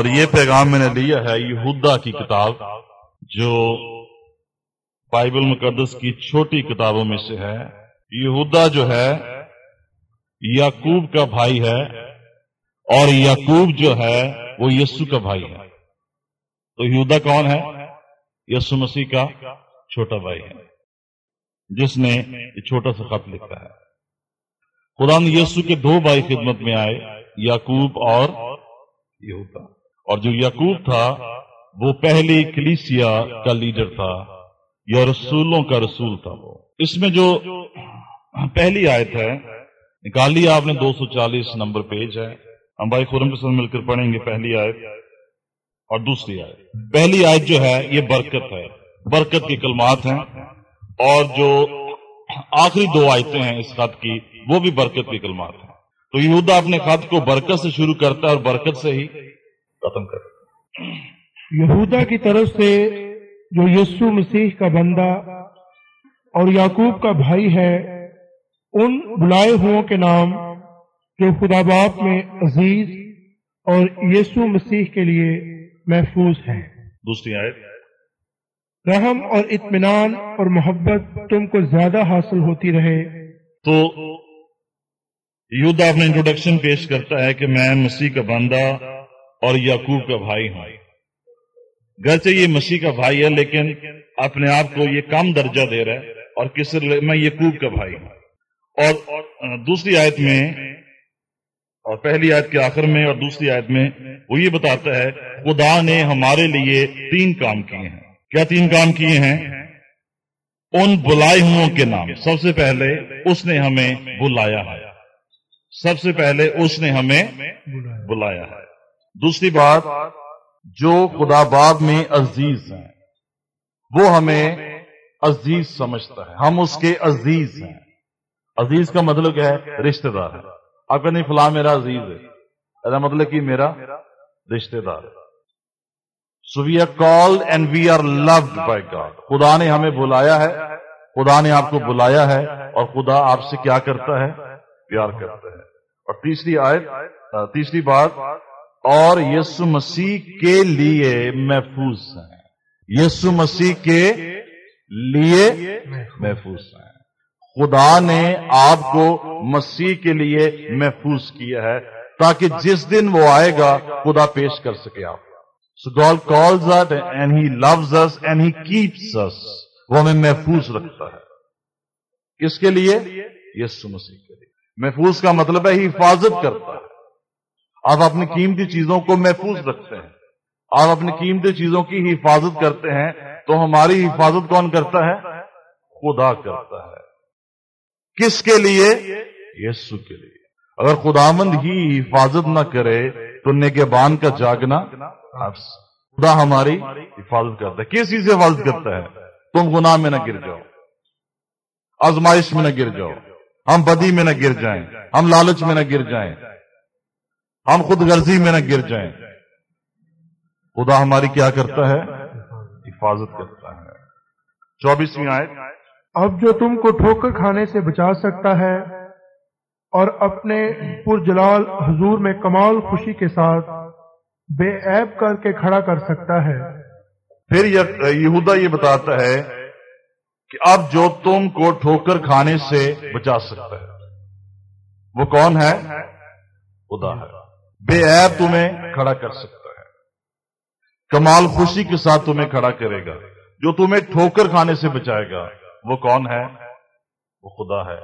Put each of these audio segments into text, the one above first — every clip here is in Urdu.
اور یہ پیغام میں نے لیا ہے یہودا کی کتاب، جو بائبل مقدس کی چھوٹی کتابوں میں سے ہے۔ یہودا جو ہے، یعقوب کا بھائی ہے اور یعقوب جو ہے، وہ یسو کا بھائی ہے۔ تو یہودا کون ہے؟ یسو مسیح کا چھوٹا بھائی ہے، جس نے یہ چھوٹا سا خط لکھا ہے۔ خدا نے یسو کے دو بھائی خدمت میں آئے، یعقوب اور یہودا۔ اور جو یعقوب تھا، وہ پہلی کلیسیا کا لیڈر تھا، یا رسولوں کا رسول تھا وہ۔ اس میں جو پہلی آیت ہے، نکال آپ نے، دو سو چالیس نمبر پیج ہے۔ ہم بھائی خورم کے ساتھ مل کر پڑھیں گے پہلی آیت۔ اور دوسری آیت۔ پہلی آیت جو ہے، یہ برکت ہے۔ برکت کے کلمات ہیں۔ اور جو آخری دو آیتیں ہیں اس خط کی، وہ بھی برکت کے کلمات ہیں۔ تو یہودا اپنے خط کو برکت سے شروع کرتا ہے اور برکت سے ہی ختم ہے یہودا کی طرف سے جو یسو مسیح کا بندہ اور یعقوب کا بھائی ہے ان بلائے ہوں کے نام جو خدا باپ میں عزیز اور یسو مسیح کے لیے محفوظ ہیں۔ دوسری آیت۔ رحم اور اطمینان اور محبت تم کو زیادہ حاصل ہوتی رہے۔ تو یودا اپنا انٹروڈکشن پیش کرتا ہے کہ میں مسیح کا بندہ اور یعقوب کا بھائی ہوں۔ گرچہ یہ مسیح کا بھائی ہے، لیکن اپنے آپ کو یہ کم درجہ دے رہا ہے اور کس میں یعقوب کا بھائی ہوں۔ اور دوسری آیت میں، اور پہلی آیت کے آخر میں، اور دوسری آیت میں وہ یہ بتاتا ہے، خدا نے ہمارے لیے تین کام کیے ہیں۔ کیا تین کام کیے ہیں؟ ان بلائے ہوں کے نام۔ سب سے پہلے اس نے ہمیں بلایا ہے۔ سب سے پہلے اس نے ہمیں بلایا ہے۔ دوسری بات، جو خدا باب میں عزیز ہیں، وہ ہمیں عزیز سمجھتا ہے۔ ہم اس کے عزیز ہیں۔ عزیز کا مطلب کیا ہے؟ رشتہ دار ہے۔ آپ کا نہیں، فلاں میرا عزیز ہے۔ ایسا مطلب کہ میرا رشتہ دار ہے۔ So we are called and we are loved by God خدا نے ہمیں بلایا ہے۔ خدا نے آپ کو بلایا ہے۔ اور خدا آپ سے کیا کرتا ہے؟ پیار کرتا ہے۔ اور تیسری آیت تیسری بات اور یسو مسیح کے لیے محفوظ ہیں۔ یسو مسیح کے لیے محفوظ ہیں۔ خدا نے آپ کو مسیح کے لیے محفوظ کیا ہے تاکہ جس دن وہ آئے گا، خدا پیش کر سکے آپ۔ So God calls and he loves us and he keeps us وہ ہمیں محفوظ رکھتا ہے۔ کس کے لیے؟ یسو مسیح کے لیے۔ محفوظ کا مطلب ہے حفاظت کرتا ہے۔ آپ اپنی قیمتی چیزوں کو محفوظ رکھتے ہیں۔ آپ اپنی قیمتی چیزوں کی حفاظت کرتے ہیں تو ہماری حفاظت کون کرتا ہے؟ خدا کرتا ہے۔ کس کے لیے؟ یسو کے لیے۔ اگر خدامند ہی حفاظت نہ کرے تو نگہبان کا جاگنا خدا ہماری حفاظت کرتا ہے۔ کس چیز سے حفاظت کرتا ہے؟ تم گناہ میں نہ گر جاؤ۔ آزمائش میں نہ گر جاؤ۔ ہم بدی میں نہ گر جائیں۔ ہم لالچ میں نہ گر جائیں۔ ہم خود غرضی میں نہ گر جائیں۔ خدا ہماری کیا کرتا ہے؟ حفاظت کرتا ہے۔ چوبیسویں آئے اب جو تم کو ٹھوکر کھانے سے بچا سکتا ہے اور اپنے پرجلال حضور میں کمال خوشی کے ساتھ بے عیب کر کے کھڑا کر سکتا ہے۔ پھر یہودا یہ بتاتا ہے کہ اب جو تم کو ٹھوکر کھانے سے بچا سکتا ہے وہ کون ہے؟ خدا ہے۔ بے عیب تمہیں کھڑا کر سکتا ہے۔ کمال خوشی کے ساتھ تمہیں کھڑا کرے گا۔ جو تمہیں ٹھوکر کھانے سے بچائے گا، وہ کون ہے؟ وہ خدا ہے۔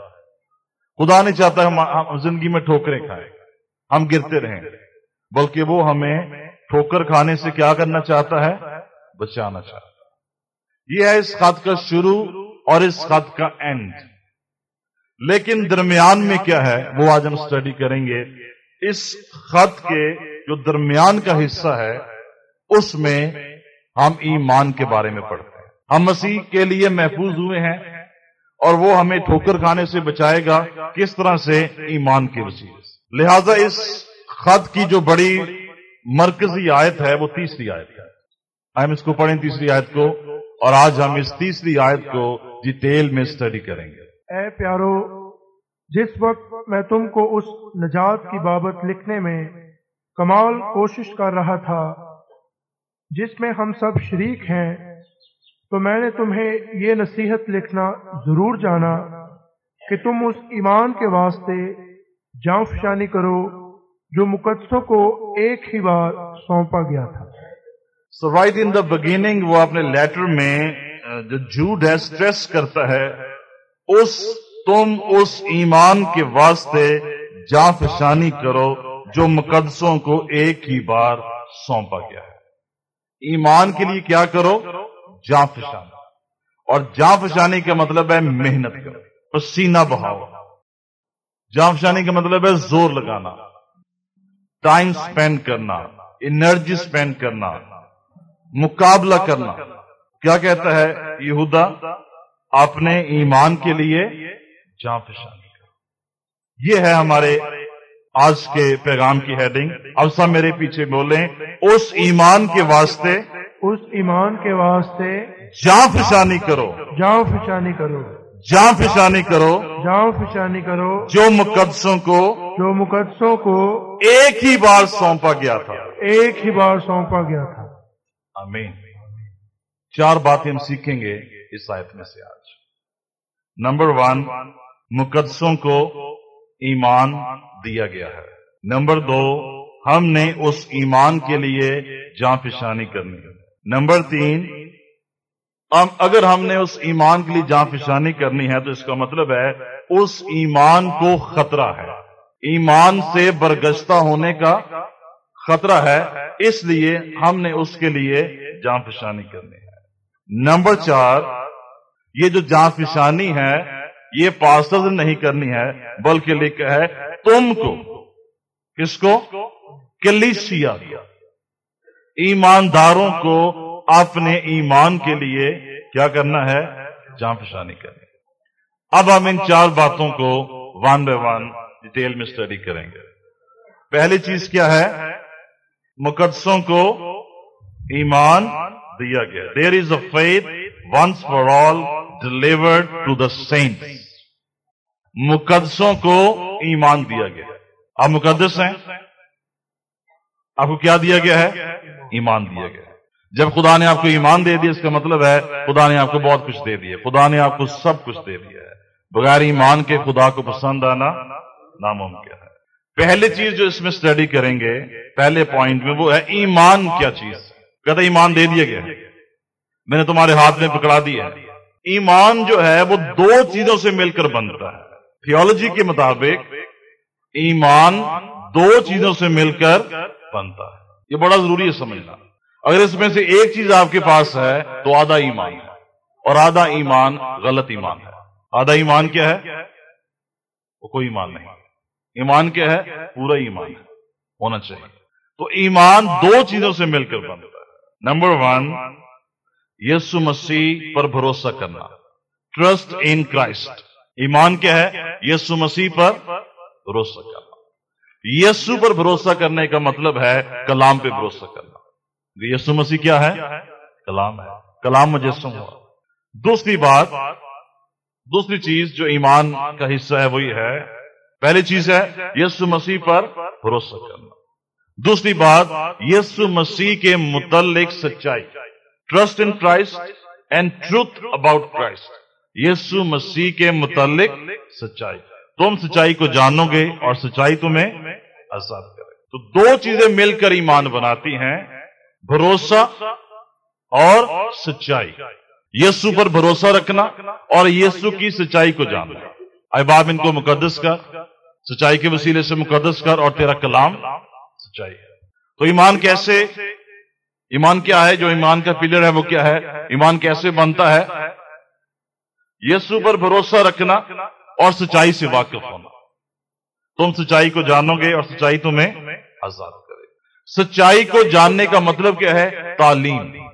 خدا نہیں چاہتا ہم زندگی میں ٹھوکریں کھائیں، ہم گرتے رہیں۔ بلکہ وہ ہمیں ٹھوکر کھانے سے کیا کرنا چاہتا ہے؟ بچانا چاہتا ہے۔ یہ ہے اس خط کا شروع اور اس خط کا اینڈ لیکن درمیان میں کیا ہے؟ وہ آج ہم اسٹڈی کریں گے۔ اس خط کے جو درمیان کا حصہ ہے، اس میں ہم ایمان کے بارے میں پڑھتے ہیں۔ ہم مسیح کے لیے محفوظ ہوئے ہیں اور وہ ہمیں ٹھوکر کھانے سے بچائے گا کس طرح سے ایمان کے وسیلے سے لہذا اس خط کی جو بڑی مرکزی آیت ہے، وہ تیسری آیت ہے۔ ہم اس کو پڑھیں تیسری آیت کو اور آج ہم اس تیسری آیت کو ڈیٹیل میں اسٹڈی کریں گے۔ اے پیارو جس وقت میں تم کو اس نجات کی بابت لکھنے میں کمال کوشش کر رہا تھا، جس میں ہم سب شریک ہیں، تو میں نے تمہیں یہ نصیحت لکھنا ضرور جانا کہ تم اس ایمان کے واسطے جاں فشانی کرو جو مقدسوں کو ایک ہی بار سونپا گیا تھا۔ So right in the beginning وہ اپنے لیٹر میں جو جھوٹ ہے اسٹریس کرتا ہے، اس تم اس ایمان کے واسطے جاں فشانی کرو جو مقدسوں کو ایک ہی بار سونپا گیا ہے۔ ایمان کے لیے کیا کرو؟ جاں فشانی اور جاں فشانی کا مطلب ہے محنت کرو، پسینہ بہاؤ۔ جاں فشانی کا مطلب ہے زور لگانا ٹائم سپینڈ کرنا انرجی سپینڈ کرنا، مقابلہ کرنا۔ کیا کہتا ہے یہودا؟ اپنے ایمان کے لیے جاں فشانی کرو۔ یہ ہے ہمارے آج کے پیغام کی ہیڈنگ اب سب میرے پیچھے بولیں۔ اس ایمان کے واسطے اس ایمان کے واسطے جاں فشانی کرو۔ جاؤ فشانی کرو۔ جاں فشانی کرو۔ جاؤ فشانی کرو۔ جو مقدسوں کو جو مقدسوں کو ایک ہی بار سونپا گیا تھا۔ ایک ہی بار سونپا گیا تھا۔ آمین۔ چار باتیں ہم سیکھیں گے اس آیت میں سے آج۔ نمبر ون مقدسوں کو ایمان دیا گیا ہے۔ نمبر دو، ہم نے اس ایمان کے لیے جاں فشانی کرنی ہے۔ نمبر تین، ہم، اگر ہم نے اس ایمان کے لیے جاں فشانی کرنی ہے تو اس کا مطلب ہے اس ایمان کو خطرہ ہے۔ ایمان سے برگشتہ ہونے کا خطرہ ہے، اس لیے ہم نے اس کے لیے جاں فشانی کرنی ہے۔ نمبر چار، یہ جو جاں فشانی ہے یہ پاسز نہیں کرنی ہے، بلکہ لکھا ہے، تم کو۔ کس کو؟ کلیسیا ایمانداروں کو اپنے ایمان کے لیے کیا کرنا ہے؟ جاں فشانی کرنی۔ اب ہم ان چار باتوں کو ون بائی ون ڈیٹیل میں اسٹڈی کریں گے۔ پہلی چیز کیا ہے؟ مقدسوں کو ایمان دیا گیا۔ There is a faith once for all delivered to the saints مقدسوں کو ایمان دیا گیا آپ مقدس ہیں آپ کو کیا دیا گیا ہے ایمان دیا گیا جب خدا نے آپ کو ایمان دے دیا اس کا مطلب ہے خدا نے آپ کو بہت کچھ دے دیا خدا نے آپ کو سب کچھ دے دیا ہے بغیر ایمان کے خدا کو پسند آنا ناممکن ہے پہلی چیز جو اس میں اسٹڈی کریں گے پہلے پوائنٹ میں وہ ہے ایمان کیا چیز کہتا ایمان دے دیا گیا میں نے تمہارے ہاتھ میں پکڑا دیا ہے ایمان جو ہے وہ دو چیزوں سے مل کر بنتا ہے۔ تھیولوجی کے مطابق ایمان دو چیزوں سے مل کر بنتا ہے۔ یہ بڑا ضروری ہے سمجھنا۔ اگر اس میں سے ایک چیز آپ کے پاس ہے تو آدھا ایمان ہے اور آدھا ایمان غلط ایمان ہے۔ آدھا ایمان کیا ہے؟ وہ کوئی ایمان نہیں۔ ایمان کیا ہے؟ پورا ایمان ہے۔ ہونا چاہیے۔ تو ایمان دو چیزوں سے مل کر بنتا ہے۔ نمبر ون یسو مسیح پر بھروسہ کرنا۔ ٹرسٹ ان کرائسٹ ایمان کیا ہے؟ یسو مسیح پر بھروسہ کرنا۔ یسو پر بھروسہ کرنے کا مطلب ہے کلام پہ بھروسہ کرنا۔ یسو مسیح کیا ہے؟ کلام ہے۔ کلام مجسم ہوا۔ دوسری بات، دوسری چیز جو ایمان کا حصہ ہے وہی ہے۔ پہلی چیز ہے یسو مسیح پر بھروسہ کرنا۔ دوسری بات یسو مسیح کے متعلق سچائی۔ Trust in Christ and truth about Christ یسو مسیح کے متعلق سچائی تم سچائی کو جانو گے اور سچائی تمہیں آزاد کرے تو دو چیزیں مل کر ایمان بناتی ہیں بھروسہ اور سچائی یسو پر بھروسہ رکھنا اور یسو کی سچائی کو جاننا احباب ان کو مقدس کر سچائی کے وسیلے سے مقدس کر اور تیرا کلام سچائی ہے تو ایمان کیسے ایمان کیا ہے؟ جو ایمان کا پلر ہے وہ کیا ہے؟ ایمان کیسے بنتا ہے؟ یسو پر بھروسہ رکھنا اور سچائی سے واقف ہونا۔ تم سچائی کو جانو گے اور سچائی تمہیں آزاد کرے۔ سچائی کو جاننے کا مطلب کیا ہے؟ تعلیم۔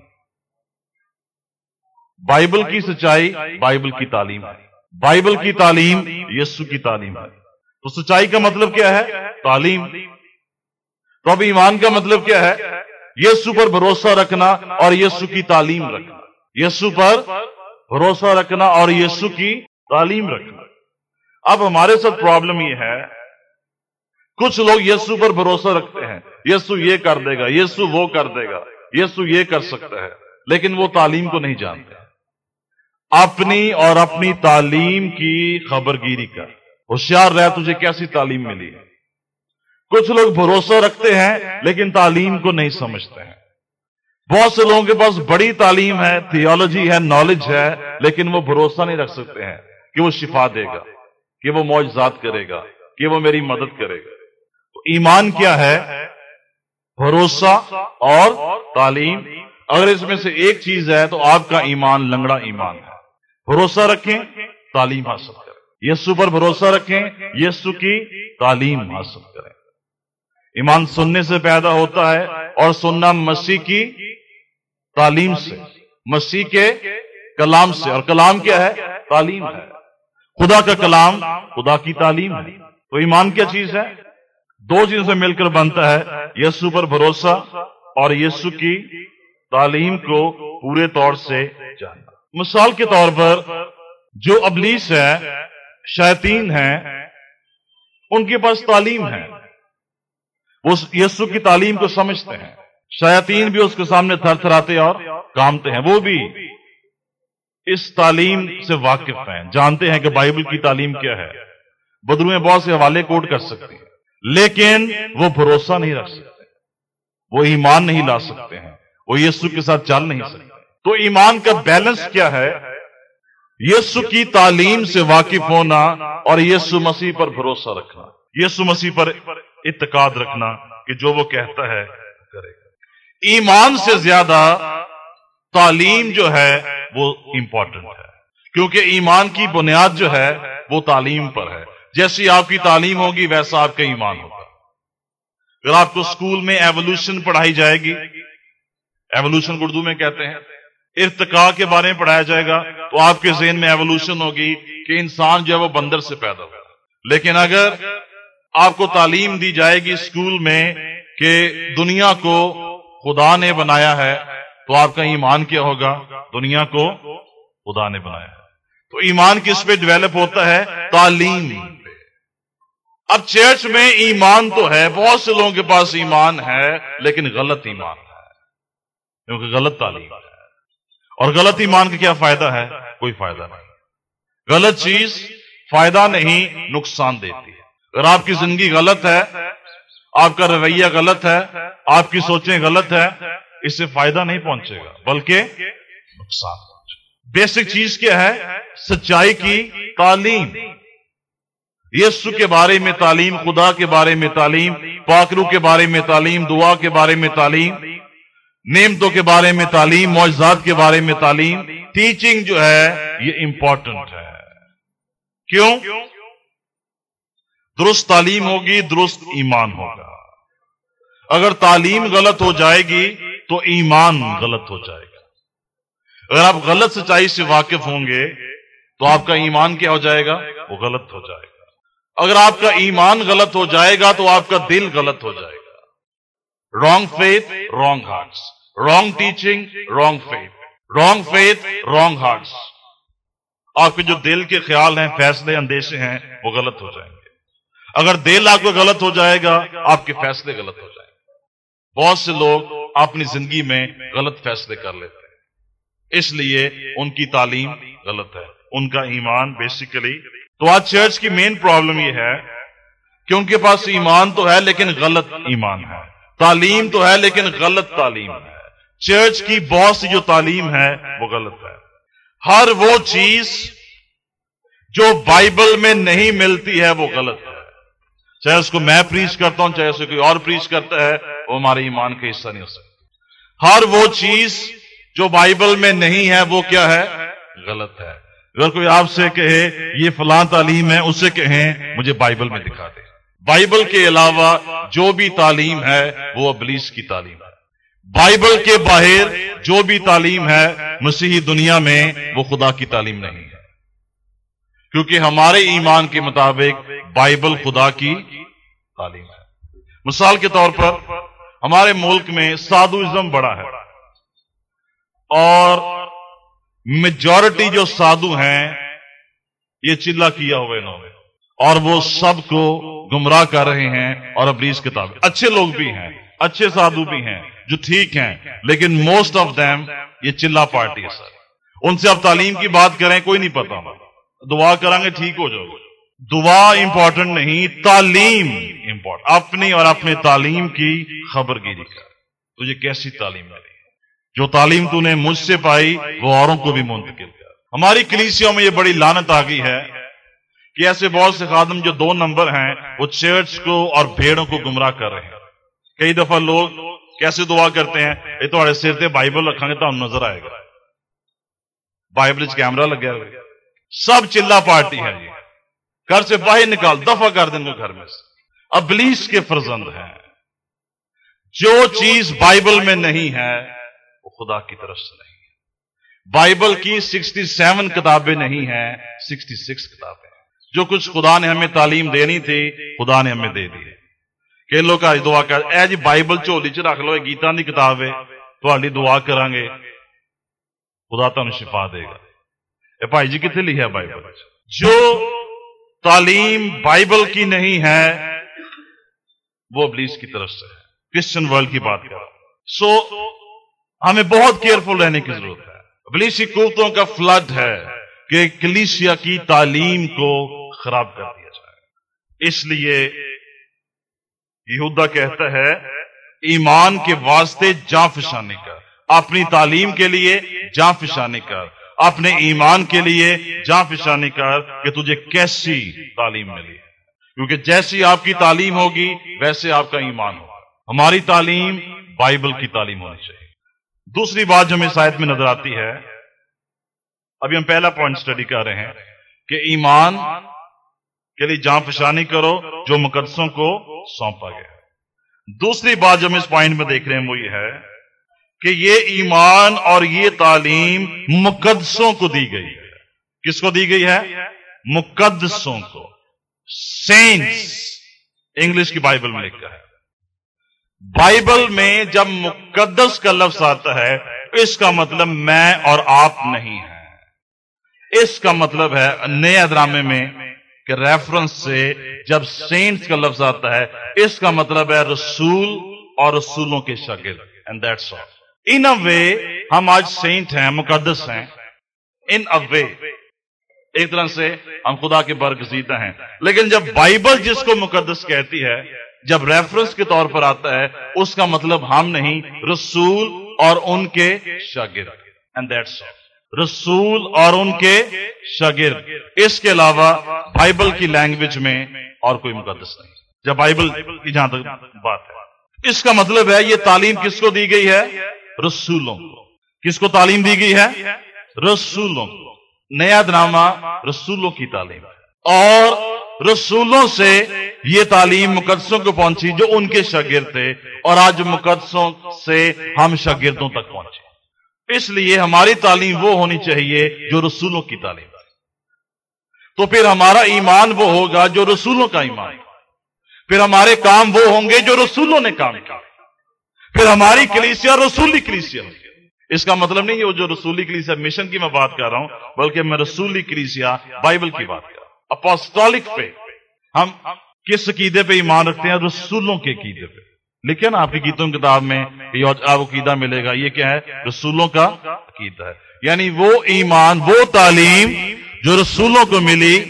بائبل کی سچائی بائبل کی تعلیم ہے۔ بائبل کی تعلیم یسو کی تعلیم ہے۔ تو سچائی کا مطلب کیا ہے؟ تعلیم۔ تو اب ایمان کا مطلب کیا ہے؟ یسو پر بھروسہ رکھنا اور یسو کی تعلیم رکھنا۔ یسو پر بھروسہ رکھنا اور یسو کی تعلیم رکھنا۔ اب ہمارے ساتھ پرابلم یہ ہے۔ کچھ لوگ یسو پر بھروسہ رکھتے ہیں۔ یسو یہ کر دے گا، یسو وہ کر دے گا، یسو یہ کر سکتا ہے۔ لیکن وہ تعلیم کو نہیں جانتے۔ اپنی اور اپنی تعلیم کی خبر گیری کر۔ ہوشیار رہ، تجھے کیسی تعلیم ملی؟ ہے کچھ لوگ بھروسہ رکھتے ہیں، لیکن تعلیم کو نہیں سمجھتے ہیں۔ بہت سے لوگوں کے پاس بڑی تعلیم ہے تھیولوجی ہے نالج ہے، لیکن وہ بھروسہ نہیں رکھ سکتے ہیں کہ وہ شفا دے گا، کہ وہ معجزات کرے گا، کہ وہ میری مدد کرے گا۔ تو ایمان کیا ہے؟ بھروسہ اور تعلیم۔ اگر اس میں سے ایک چیز ہے تو آپ کا ایمان لنگڑا ایمان ہے۔ بھروسہ رکھیں، تعلیم حاصل کریں۔ یسو پر بھروسہ رکھیں، یسو کی تعلیم حاصل کریں۔ ایمان سننے سے پیدا ہوتا ہے اور سننا مسیح کی تعلیم سے، مسیح کے کلام سے۔ اور کلام کیا ہے؟ تعلیم ہے۔ خدا کا کلام خدا کی تعلیم ہے۔ تو ایمان کیا چیز ہے؟ دو چیزوں سے مل کر بنتا ہے، یسو پر بھروسہ اور یسو کی تعلیم کو پورے طور سے جاننا۔ مثال کے طور پر جو ابلیس ہے شیطین ہیں، ان کے پاس تعلیم ہے۔ وہ یسو کی تعلیم کو سمجھتے ہیں۔ شیاطین بھی اس کے سامنے تھر تھراتے اور کامتے ہیں۔ وہ بھی اس تعلیم سے واقف ہیں۔ جانتے ہیں کہ بائبل کی تعلیم کیا ہے۔ بدرو میں بہت سے حوالے کوٹ کر سکتے ہیں۔ لیکن وہ بھروسہ نہیں رکھ سکتے۔ وہ ایمان نہیں لا سکتے ہیں۔ وہ یسو کے ساتھ چل نہیں سکتے۔ تو ایمان کا بیلنس کیا ہے؟ یسو کی تعلیم سے واقف ہونا اور یسو مسیح پر بھروسہ رکھنا۔ یسو مسیح پر اتقاد رکھنا کہ جو وہ کہتا ہے کرے گا۔ ایمان سے زیادہ تعلیم جو ہے وہ امپورٹنٹ ہے۔ کیونکہ ایمان کی بنیاد جو ہے وہ تعلیم پر ہے۔ جیسی آپ کی تعلیم ہوگی، ویسا آپ کا ایمان ہوگا۔ اگر آپ کو اسکول میں ایوولوشن پڑھائی جائے گی۔ ایوولوشن اردو میں کہتے ہیں۔ ارتقا کے بارے میں پڑھایا جائے گا تو آپ کے ذہن میں ایوولوشن ہوگی کہ انسان جو ہے وہ بندر سے پیدا ہوگا لیکن اگر آپ کو تعلیم دی جائے گی اسکول میں کہ دنیا کو خدا نے بنایا ہے، تو آپ کا ایمان کیا ہوگا؟ دنیا کو خدا نے بنایا ہے۔ تو ایمان کس پہ ڈیولپ ہوتا ہے؟ تعلیم اب چرچ میں ایمان تو ہے، بہت سے لوگوں کے پاس ایمان ہے، لیکن غلط ایمان ہے۔ کیونکہ غلط تعلیم ہے۔ اور غلط ایمان کا کیا فائدہ ہے؟ کوئی فائدہ نہیں۔ غلط چیز فائدہ نہیں، نقصان دیتی ہے۔ اگر آپ کی زندگی غلط ہے، آپ کا رویہ غلط ہے، آپ کی سوچیں غلط ہے اس سے فائدہ نہیں پہنچے گا، بلکہ نقصان بیسک چیز کیا ہے؟ سچائی کی تعلیم۔ یسو کے بارے میں تعلیم، خدا کے بارے میں تعلیم، پاکرو کے بارے میں تعلیم، دعا کے بارے میں تعلیم، نعمتوں کے بارے میں تعلیم، معجزات کے بارے میں تعلیم۔ ٹیچنگ جو ہے، یہ امپورٹنٹ ہے۔ کیوں؟ درست تعلیم ہوگی، درست ایمان ہوگا۔ اگر تعلیم غلط ہو جائے گی، تو ایمان غلط ہو جائے گا۔ اگر آپ غلط سچائی سے واقف ہوں گے، تو آپ کا ایمان کیا ہو جائے گا؟ وہ غلط ہو جائے گا۔ اگر آپ کا ایمان غلط ہو جائے گا، تو آپ کا دل غلط ہو جائے گا۔ Wrong faith wrong hearts wrong teaching wrong faith wrong faith wrong hearts آپ کے جو دل کے خیال ہیں، فیصلے، اندیشے ہیں، وہ غلط ہو جائیں گے۔ اگر دل آپ کو غلط ہو جائے گا، آپ کے فیصلے غلط ہو جائیں گے۔ بہت سے لوگ اپنی زندگی میں غلط فیصلے کر لیتے ہیں۔ اس لیے ان کی تعلیم غلط ہے۔ ان کا ایمان بیسیکلی تو آج چرچ کی مین پرابلم یہ ہے کہ ان کے پاس ایمان تو ہے لیکن غلط ایمان ہے۔ تعلیم تو ہے لیکن غلط تعلیم ہے۔ چرچ کی بہت سی جو تعلیم ہے وہ غلط ہے۔ ہر وہ چیز جو بائبل میں نہیں ملتی ہے وہ غلط ہے۔ چاہے اس کو میں پریچ کرتا ہوں، چاہے اسے کوئی اور پریچ کرتا ہے، وہ ہمارے ایمان کا حصہ نہیں ہو سکتا۔ ہر وہ چیز جو بائبل میں نہیں ہے، وہ کیا ہے؟ غلط ہے۔ اگر کوئی آپ سے کہے، یہ فلاں تعلیم ہے، اسے کہیں، مجھے بائبل میں دکھا دے۔ بائبل کے علاوہ جو بھی تعلیم ہے، وہ ابلیس کی تعلیم ہے۔ بائبل کے باہر جو بھی تعلیم ہے، مسیحی دنیا میں وہ خدا کی تعلیم نہیں۔ ہے کیونکہ ہمارے ایمان کے مطابق بائبل خدا کی تعلیم ہے۔ مثال کے طور پر ہمارے ملک میں سادھو بڑا ہے اور میجورٹی جو سادھو ہیں، یہ چلا کیا ہوا انہوں نے۔ اور وہ سب کو گمراہ کر رہے ہیں اور ابلیس کتاب۔ اچھے لوگ بھی ہیں، اچھے سادھو بھی ہیں، جو ٹھیک ہیں، لیکن موسٹ آف دیم یہ چلا پارٹی ہے، سر۔ ان سے آپ تعلیم کی بات کریں، کوئی نہیں پتا۔ دعا کریں گے ٹھیک ہو جاؤ۔ گے دعا امپورٹنٹ نہیں، تعلیم امپورٹنٹ اپنی اور اپنے تعلیم کی خبر گیری کر تجھے کیسی تعلیم ملی جو تعلیم تو نے مجھ سے پائی، وہ اوروں کو بھی منتقل کر۔ ہماری کلیسیوں میں یہ بڑی لانت آ گئی ہے کہ ایسے بہت سے خادم جو دو نمبر ہیں، وہ چرچ کو اور بھیڑوں کو گمراہ کر رہے ہیں۔ کئی دفعہ لوگ کیسے دعا کرتے ہیں، یہ تو سر تے بائبل رکھیں گے تو ہم نظر آئے گا۔ بائبل کیمرہ لگا ہوا سب چلا پارٹی ہے یہ۔ گھر سے باہر نکال دفع کر دیں گے گھر میں سے۔ ابلیس کے فرزند ہیں۔ جو چیز بائبل میں نہیں ہے، وہ خدا کی طرف سے نہیں ہے۔ بائبل کی سکسٹی سیون کتابیں نہیں ہیں، سکسٹی سکس کتابیں جو کچھ خدا نے ہمیں تعلیم دینی تھی، خدا نے ہمیں دے دی کہ لوگ آج دعا کر، اے جی بائبل چولی چ رکھ لو گیتا کی کتاب ہے تھی دعا کریں گے خدا تمہیں شفا دے گا۔ اے بھائی جی کتنے لکھا بائبل جو تعلیم بائبل کی نہیں ہے، وہ ابلیس کی طرف سے ہے۔ کرسچن ورلڈ کی بات کر سو ہمیں بہت کیئرفل رہنے کی ضرورت ہے۔ ابلیسی قوتوں کا فلڈ ہے کہ کلیسیا کی تعلیم کو خراب کر دیا جائے۔ اس لیے یہودا کہتا ہے، ایمان کے واسطے جان فشانی کر۔ اپنی تعلیم کے لیے جان فشانی کر۔ اپنے ایمان کے لیے جان فشانی کر کہ تجھے کیسی تعلیم ملی۔ کیونکہ جیسی آپ کی تعلیم ہوگی، ویسے آپ کا ایمان ہوگا۔ ہماری تعلیم بائبل کی تعلیم ہونی چاہیے۔ دوسری بات جو ہمیں شاید میں نظر آتی ہے، ابھی ہم پہلا پوائنٹ اسٹڈی کر رہے ہیں کہ ایمان کے لیے جان فشانی کرو جو مقدسوں کو سونپا گیا۔ دوسری بات جو ہم اس پوائنٹ میں دیکھ رہے ہیں وہ یہ ہے کہ یہ ایمان اور یہ تعلیم مقدسوں کو دی گئی ہے۔ کس کو دی گئی ہے؟ مقدسوں کو۔ سینٹس۔ انگلش کی بائبل میں لکھا ہے۔ بائبل میں جب مقدس کا لفظ آتا ہے، اس کا مطلب میں اور آپ نہیں ہے اس کا مطلب ہے نئے ڈرامے میں کہ ریفرنس سے جب سینٹس کا لفظ آتا ہے، اس کا مطلب ہے رسول اور رسولوں کے شکل اینڈ دیٹس آل ان اے وے ہم آج سینٹ ہیں، مقدس ہیں۔ ان اے وے ایک طرح سے ہم خدا کے برگزیدہ ہیں۔ لیکن جب بائبل جس کو مقدس کہتی ہے، جب ریفرنس کے طور پر آتا ہے، اس کا مطلب ہم نہیں، رسول اور ان کے شاگرد۔ اینڈ دیٹس رسول اور ان کے شاگرد۔ اس کے علاوہ بائبل کی لینگویج میں اور کوئی مقدس نہیں۔ جب بائبل کی جہاں تک بات ہے۔ اس کا مطلب ہے، یہ تعلیم کس کو دی گئی ہے؟ رسولوں۔ کس کو تعلیم دی گئی ہے؟ رسولوں۔ نیا ڈرامہ رسولوں کی تعلیم۔ اور رسولوں سے یہ تعلیم مقدسوں کو پہنچی جو ان کے شاگرد تھے، اور آج مقدسوں سے ہم شاگردوں تک پہنچے۔ اس لیے ہماری تعلیم وہ ہونی چاہیے جو رسولوں کی تعلیم۔ ہے تو پھر ہمارا ایمان وہ ہوگا جو رسولوں کا ایمان۔ پھر ہمارے کام وہ ہوں گے جو رسولوں نے کام کیا۔ پھر ہماری کلیسیا رسولی کلیسیا اس کا مطلب نہیں وہ جو رسولی کلیسیا، مشن کی میں بات کر رہا ہوں، بلکہ میں رسولی کلیسیا، بائبل کی بات کر رہا ہوں۔ اپوسٹولک پہ ہم کس عقیدے پہ ایمان رکھتے ہیں؟ رسولوں کے عقیدے پہ۔ لکھے نا آپ کی گیتوں کتاب میں عقیدہ ملے گا۔ یہ کیا ہے؟ رسولوں کا عقیدہ ہے۔ یعنی وہ ایمان، وہ تعلیم جو رسولوں کو ملی،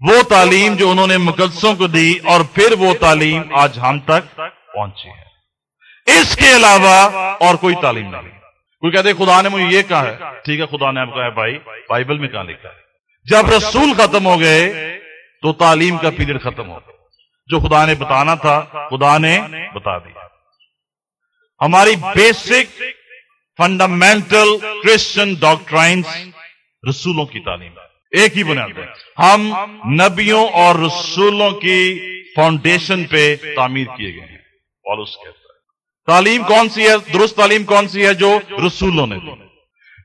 وہ تعلیم جو انہوں نے مقدسوں کو دی اور پھر وہ تعلیم آج ہم تک پہنچی ہے۔ اس کے علاوہ اور کوئی تعلیم نہیں۔ کوئی کہتے خدا نے مجھے یہ کہا ہے۔ ٹھیک ہے، خدا نے آپ کہا ہے، بھائی، بائبل میں کہاں لکھا ہے؟ جب رسول ختم ہو گئے تو تعلیم کا پیریڈ ختم ہو گیا۔ جو خدا نے بتانا تھا، خدا نے بتا دیا۔ ہماری بیسک فنڈامنٹل کرسچن ڈاکٹرائنس رسولوں کی تعلیم۔ ایک ہی بنیاد ہے۔ ہم نبیوں اور رسولوں کی فاؤنڈیشن پہ تعمیر کیے گئے ہیں۔ اور اس کے تعلیم کون سی ہے؟ درست تعلیم کون سی ہے جو رسولوں نے دی؟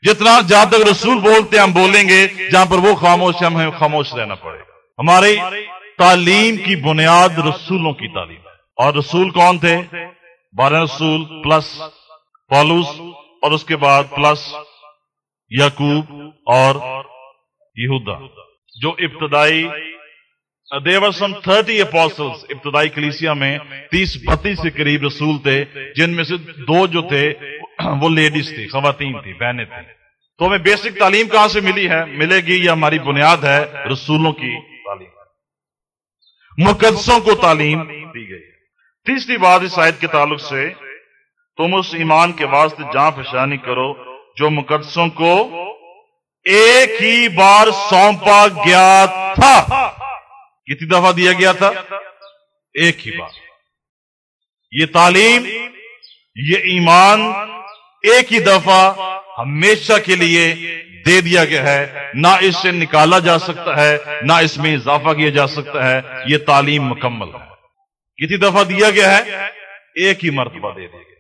جتنا جہاں تک رسول بولتے ہم بولیں گے، جہاں پر وہ خاموش ہے ہمیں خاموش رہنا پڑے گا۔ ہماری تعلیم کی بنیاد رسولوں کی تعلیم ہے۔ اور رسول کون تھے؟ بارہ رسول پلس پالوس اور اس کے بعد پلس یقوب اور یہودا۔ جو ابتدائی دیور سم تھرٹی اپوسلس ابتدائی کلیسیا میں تیس بتیس کے قریب رسول تھے جن میں سے دو جو تھے وہ لیڈیز تھی خواتین تھی بہنیں تھیں تو ہمیں بیسک تعلیم کہاں سے ملی ہے ملے گی یہ ہماری بنیاد ہے رسولوں کی تعلیم مقدسوں کو تعلیم دی گئی تیسری بات اس آیت کے تعلق سے تم اس ایمان کے واسطے جان فشانی کرو جو مقدسوں کو ایک ہی بار سونپا گیا تھا کتنی دفعہ دیا گیا تھا، ایک ہی بار۔ یہ تعلیم، یہ ایمان ایک ہی دفعہ ہمیشہ کے لیے دے دیا گیا ہے۔ نہ اس سے نکالا جا سکتا ہے، نہ اس میں اضافہ کیا جا سکتا ہے۔ یہ تعلیم مکمل ہے۔ کتنی دفعہ دیا گیا ہے؟ ایک ہی مرتبہ دے دیا گیا۔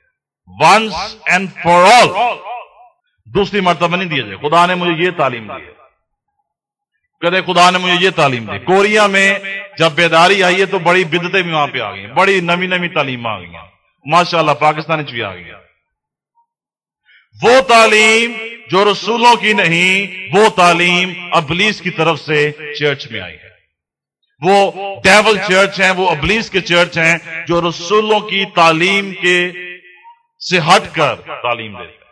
ونس اینڈ فار آل دوسری مرتبہ نہیں دیا جائے خدا نے مجھے یہ تعلیم دی ہے۔ کہتے خدا نے مجھے یہ تعلیم دی۔ کوریا میں جب بیداری آئی ہے تو بڑی بدتیں بھی وہاں پہ آ گئی بڑی نمی نمی تعلیم آ گئی۔ ماشاء اللہ پاکستان بھی آ گیا وہ تعلیم جو رسولوں کی نہیں، وہ تعلیم ابلیس کی طرف سے چرچ میں آئی ہے۔ وہ ڈیول چرچ ہیں، وہ ابلیس کے چرچ ہیں جو رسولوں کی تعلیم کے سے ہٹ کر تعلیم دیتے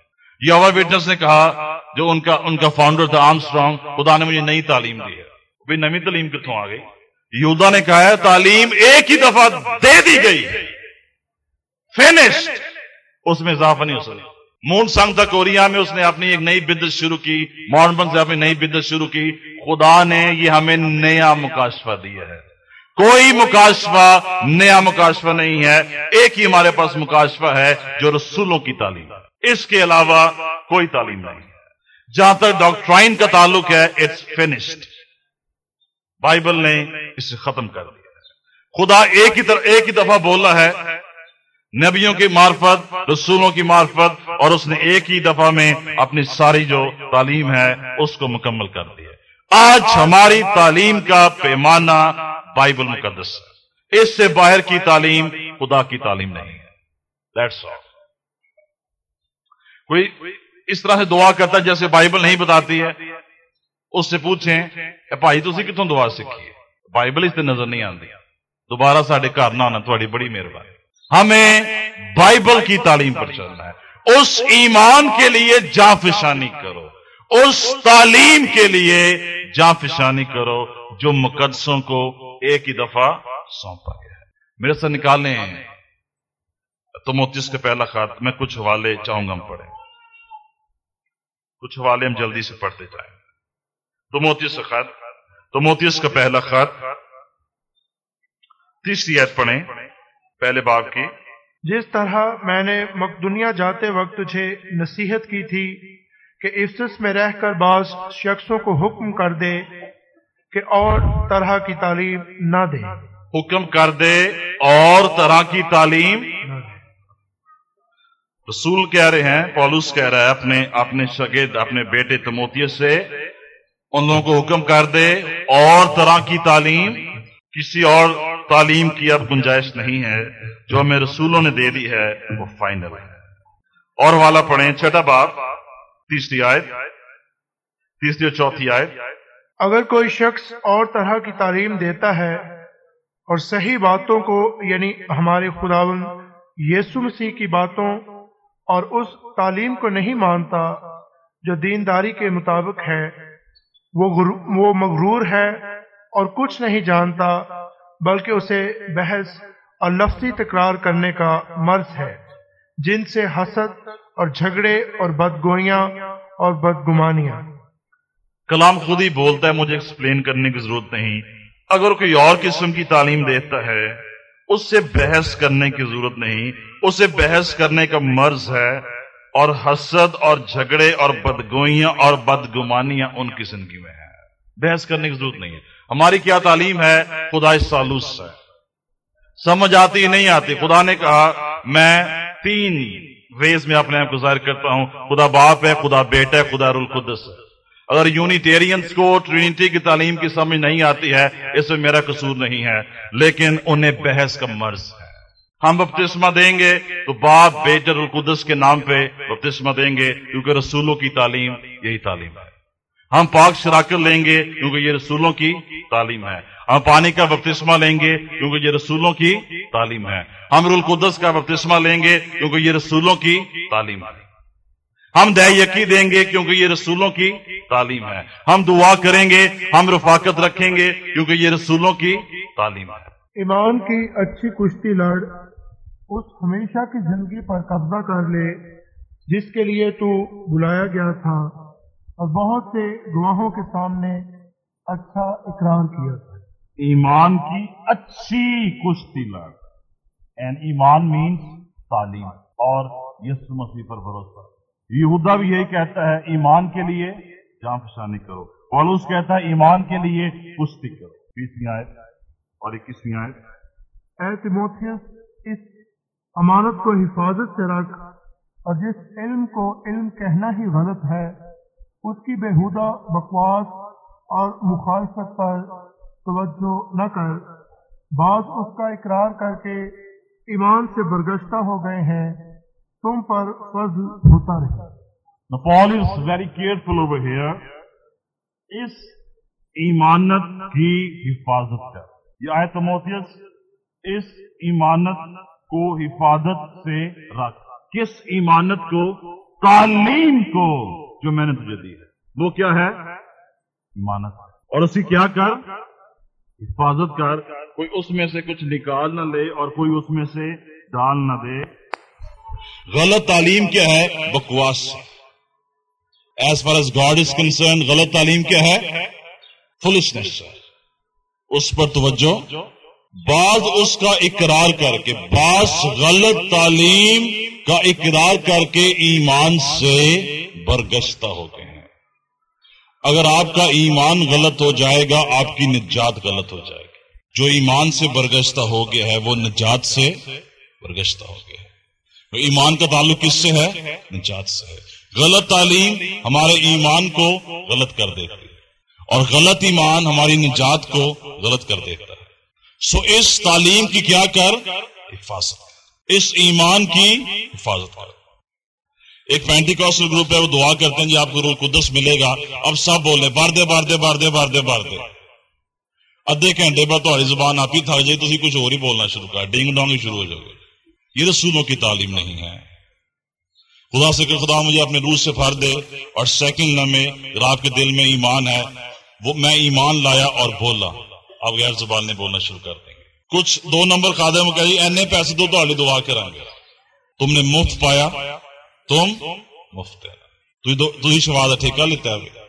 یہ ویٹنس نے کہا جو ان کا ان کا فاؤنڈر تھا آم سٹرانگ خدا نے مجھے نئی تعلیم دی ہے۔ نئی تعلیم کتوں آ گئی؟ یودا نے کہا ہے، تعلیم ایک ہی دفعہ دے دی گئی۔ فینش اس میں اضافہ نہیں ہو سکتا۔ مون سنگ تھا کوریا میں، اس نے اپنی ایک نئی بدت شروع کی۔ ماربن سے اپنی نئی بدت شروع کی۔ خدا نے یہ ہمیں نیا مکاشفہ دیا ہے۔ کوئی مکاشفہ، نیا مکاشفہ نہیں ہے۔ ایک ہی ہمارے پاس مکاشفہ ہے جو رسولوں کی تعلیم۔ ہے اس کے علاوہ کوئی تعلیم نہیں۔ جہاں تک ڈاکٹرائن کا تعلق ہے اٹس فنشڈ بائبل نے اسے ختم کر دیا۔ خدا ایک ہی طرح ایک ہی دفعہ بولا ہے، نبیوں کی معرفت، رسولوں کی معرفت، اور اس نے ایک ہی دفعہ میں اپنی ساری جو تعلیم ہے، اس کو مکمل کر دی ہے آج ہماری تعلیم کا پیمانہ بائبل مقدس ہے۔ اس سے باہر کی تعلیم خدا کی تعلیم نہیں ہے۔ کوئی اس طرح سے دعا کرتا جیسے بائبل نہیں بتاتی ہے، اس سے پوچھیں کہ بھائی تھی کتوں دعا سیکھی بائبل اس سے نظر نہیں آتی دوبارہ سارے گھر نہ آنا تھوڑی بڑی مہربانی۔ ہمیں بائبل کی تعلیم پر چلنا ہے۔ اس ایمان کے لیے جا فشانی کرو۔ اس تعلیم کے لیے جا فشانی کرو جو مقدسوں کو ایک ہی دفعہ سونپا گیا ہے۔ میرے سے نکالیں۔ تو موتیس کا پہلا خط میں کچھ حوالے چاہوں گا ہم پڑھیں۔ کچھ حوالے ہم جلدی سے پڑھتے جائیں۔ تو موتیس کا خط تو موتیس کا پہلا خط تیسری عید پڑھیں۔ پہلے باغ کی۔ جس طرح میں نے مقدنیا جاتے وقت تجھے نصیحت کی تھی کہ افسس میں رہ کر بعض شخصوں کو حکم کر دے کہ اور طرح کی تعلیم نہ دے۔ حکم کر دے اور طرح کی تعلیم نہ دے۔ رسول کہہ رہے ہیں پولوس کہہ رہا ہے، اپنے اپنے شگید، اپنے بیٹے تموتیس سے ان لوگوں کو حکم کر دے، اور طرح کی تعلیم، کسی اور تعلیم کی اب گنجائش نہیں ہے، جو ہمیں رسولوں نے دے دی ہے، وہ فائنل ہے۔ اور والا پڑھیں چھٹا باپ تیسری آیت، تیسری اور چوتھی آیت۔ اگر کوئی شخص اور طرح کی تعلیم دیتا ہے، اور صحیح باتوں کو یعنی ہمارے خداون یسو مسیح کی باتوں اور اس تعلیم کو نہیں مانتا جو دینداری کے مطابق ہے۔ وہ, وہ مغرور ہے اور کچھ نہیں جانتا بلکہ اسے بحث اور لفظی تکرار کرنے کا مرض ہے۔ جن سے حسد اور جھگڑے اور بدگوئیاں اور بدگمانیاں۔ کلام خود ہی بولتا ہے مجھے ایکسپلین کرنے کی ضرورت نہیں۔ اگر کوئی اور قسم کی تعلیم دیتا ہے اس سے بحث کرنے کی ضرورت نہیں۔ اسے بحث کرنے کا مرض ہے اور حسد اور جھگڑے اور بدگوئیاں اور بدگمانیاں ان کی زندگی میں ہیں۔ بحث کرنے کی ضرورت نہیں ہے۔ ہماری کیا تعلیم ہے؟ خدا سالوس ہے سمجھ آتی نہیں آتی۔ خدا نے کہا، میں تین ویز میں اپنے آپ کو ظاہر کرتا ہوں۔ خدا باپ ہے، خدا بیٹا ہے، خدا رالقدس ہے۔ اگر یونیٹیرینز کو ٹرینٹی کی تعلیم کی سمجھ نہیں آتی ہے، اس میں میرا قصور نہیں ہے۔ لیکن انہیں بحث کا مرض ہے۔ ہم بپتسمہ دیں گے تو باپ بیٹر القدس کے نام پہ بپتسمہ دیں گے، کیونکہ رسولوں کی تعلیم یہی تعلیم ہے۔ ہم پاک شراکت لیں گے، کیونکہ یہ رسولوں کی تعلیم ہے۔ ہم پانی کا بپتسمہ لیں گے، کیونکہ یہ رسولوں کی تعلیم ہے۔ ہم رول قدس کا بپتسمہ لیں گے، کیونکہ یہ رسولوں کی تعلیم ہے۔ ہم دہ یقی دیں گے کیونکہ یہ رسولوں کی تعلیم ہے۔ ہم دعا کریں گے ہم رفاقت رکھیں گے کیونکہ یہ رسولوں کی تعلیم ہے۔ ایمان کی اچھی کشتی لڑ اس ہمیشہ کی زندگی پر قبضہ کر لے جس کے لیے تو بلایا گیا تھا۔ اور بہت سے گواہوں کے سامنے اچھا اقرار کیا۔ تھا ایمان کی اچھی کشتی لڑ۔ اینڈ ایمان مینس تعلیم اور یسو مسیح پر بھروسہ۔ یہودا بھی یہی کہتا ہے، ایمان کے لیے جان پہچانی کرو۔ پولوس کہتا ہے، ایمان کے لیے کشتی کرو۔ بیسویں آیت۔ اور اکیسویں آیت۔ اے تیموتھیوس اس امانت کو حفاظت سے رکھ اور جس علم کو علم کہنا ہی غلط ہے، اس کی بےحدہ بکواس اور مخالفت پر توجہ نہ کر۔ بعض اس کا اقرار کر کے ایمان سے برگشتہ ہو گئے ہیں۔ تم پر فضل ہوتا رہے۔ Now Paul is very careful over here. اس ایمانت کی حفاظت کر۔ یہ آئے تموتیس اس ایمانت کو حفاظت سے رکھ۔ کس ایمانت کو؟ تعلیم کو جو میں نے تجھے دی ہے۔ وہ کیا ہے؟ ایمانت۔ اور اسی کیا کر؟ حفاظت کر۔ کوئی اس میں سے کچھ نکال نہ لے اور کوئی اس میں سے ڈال نہ دے۔ غلط تعلیم کیا ہے؟ بکواس۔ As far as God is concerned غلط تعلیم کیا ہے؟ فلشنس اس پر توجہ۔ بعض اس کا اقرار کر کے، بعض غلط تعلیم کا اقرار کر کے ایمان سے برگشتہ ہو گئے ہیں۔ اگر آپ کا ایمان غلط ہو جائے گا، آپ کی نجات غلط ہو جائے گی۔ جو ایمان سے برگشتہ ہو گیا ہے، وہ نجات سے برگشتہ ہو گیا ہے۔ تو ایمان کا تعلق کس سے ہے؟ نجات سے ہے۔ غلط تعلیم ہمارے ایمان کو غلط کر دیتی ہے۔ اور غلط ایمان ہماری نجات کو غلط کر دیتا ہے۔ سو اس تعلیم کی کیا کر؟ حفاظت اس ایمان کی حفاظت کر۔ ایک پینٹی کاسل گروپ ہے، وہ دعا کرتے ہیں جی آپ کو روح قدس ملے گا۔ اب سب بولے بار دے بار دے بار دے بار دے بار دے ادھے گھنٹے بعد تھوڑی زبان آپ ہی تھک جائے تو کچھ اور ہی بولنا شروع کر۔ ڈینگ ڈونگ شروع ہو جائے یہ رسولوں کی تعلیم نہیں ہے۔ خدا سے کہ خدا مجھے اپنے روح سے پھر دے اور سیکنڈ لمحے اگر آپ کے دل میں ایمان ہے، وہ میں ایمان لایا اور بولا۔ آپ غیر زبان نے بولنا شروع کر دیں گے۔ کچھ دو نمبر خادم کہ جی اینے پیسے تو دعا کریں گے۔ تم نے مفت پایا، تم مفت ہے۔ تو ہی شواد ٹھیکہ لیتا ہے۔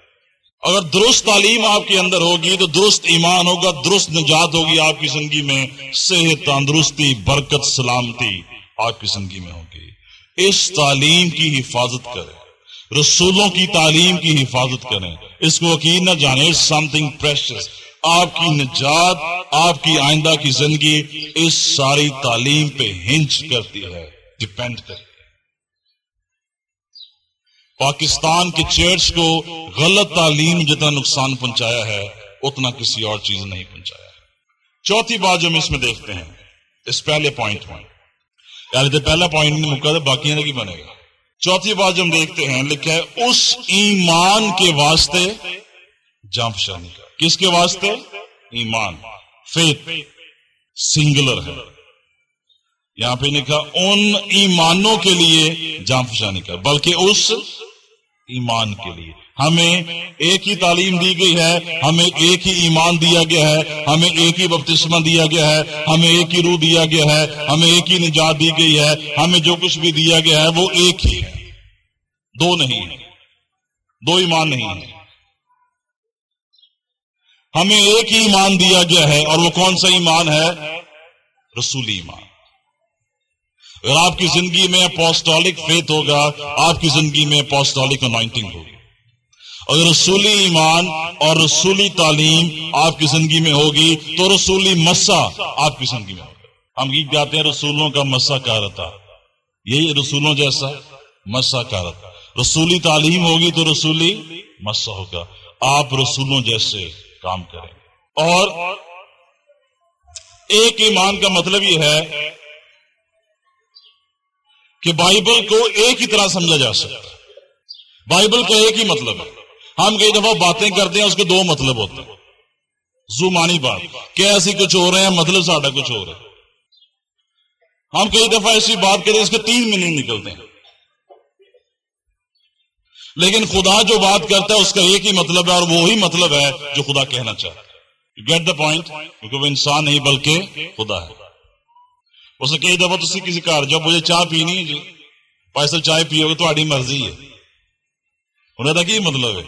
اگر درست تعلیم آپ کے اندر ہوگی تو درست ایمان ہوگا، درست نجات ہوگی آپ کی زندگی میں، صحت، تندرستی، برکت، سلامتی آپ کی زندگی میں ہوگی اس تعلیم کی حفاظت کریں، رسولوں کی تعلیم کی حفاظت کریں۔ اس کو یقین نہ جانے سم تھنگ پریشس آپ کی نجات، آپ کی آئندہ کی زندگی اس ساری تعلیم پہ ہنچ کرتی ہے ڈپینڈ کرتی ہے۔ پاکستان کے چرچ کو غلط تعلیم جتنا نقصان پہنچایا ہے، اتنا کسی اور چیز نہیں پہنچایا۔ چوتھی بات جو ہم اس میں دیکھتے ہیں، اس پہلے پوائنٹ میں۔ یعنی تو پہلا پوائنٹ نہیں مکا تو باقی نہیں بنے گا۔ چوتھی بات جو ہم دیکھتے ہیں، لکھا ہے، اس ایمان کے واسطے جمپ شانی کا کس کے واسطے؟ ایمان۔ فیت سنگلر ہے۔ یہاں پہ لکھا، ان ایمانوں کے لیے جان پہچانی کا بلکہ اس ایمان کے لیے۔ ہمیں ایک ہی تعلیم دی گئی ہے، ہمیں ایک ہی ایمان دیا گیا ہے، ہمیں ایک ہی بپتسمہ دیا گیا ہے، ہمیں ایک ہی روح دیا گیا ہے، ہمیں ایک ہی نجات دی گئی ہے، ہمیں جو کچھ بھی دیا گیا ہے، وہ ایک ہی ہے۔ دو نہیں ہے۔ دو ایمان نہیں ہے۔ ہمیں ایک ہی ایمان دیا گیا ہے، اور وہ کون سا ایمان ہے؟ رسولی ایمان۔ اگر آپ کی زندگی میں پوسٹالک فیت ہوگا، آپ کی زندگی میں پوسٹالک انوائنٹنگ ہوگی۔ اگر رسولی ایمان اور رسولی تعلیم آپ کی زندگی میں ہوگی، تو رسولی مسا آپ کی زندگی میں ہوگا۔ ہم گیت گاتے ہیں رسولوں کا مسا کارتا یہی رسولوں جیسا مسا کارتا رسولی تعلیم ہوگی تو رسولی مسا ہوگا۔ آپ رسولوں جیسے کام کریں اور ایک ایمان کا مطلب یہ ہے کہ بائبل کو ایک ہی طرح سمجھا جا سکتا ہے۔ بائبل کا ایک ہی مطلب ہے۔ ہم کئی دفعہ باتیں کرتے ہیں، اس کے دو مطلب ہوتے ہیں۔ زمانی بات، کہ ایسی کچھ ہو رہے ہیں مطلب ساڈا کچھ ہو رہا ہے۔ ہم کئی دفعہ ایسی بات کریں اس کے تین میننگ نکلتے ہیں۔ لیکن خدا جو بات کرتا ہے، اس کا ایک ہی مطلب ہے، اور وہی مطلب ہے جو خدا کہنا چاہتا ہے۔ گیٹ دا پوائنٹ کیونکہ وہ انسان نہیں، بلکہ خدا ہے۔ اس نے کئی دفعہ تھی کسی کار جب مجھے چاہ پینی ہے جی۔ پیسے چائے پیو گے تاری مرضی ہے۔ انہیں تھا کی مطلب ہے؟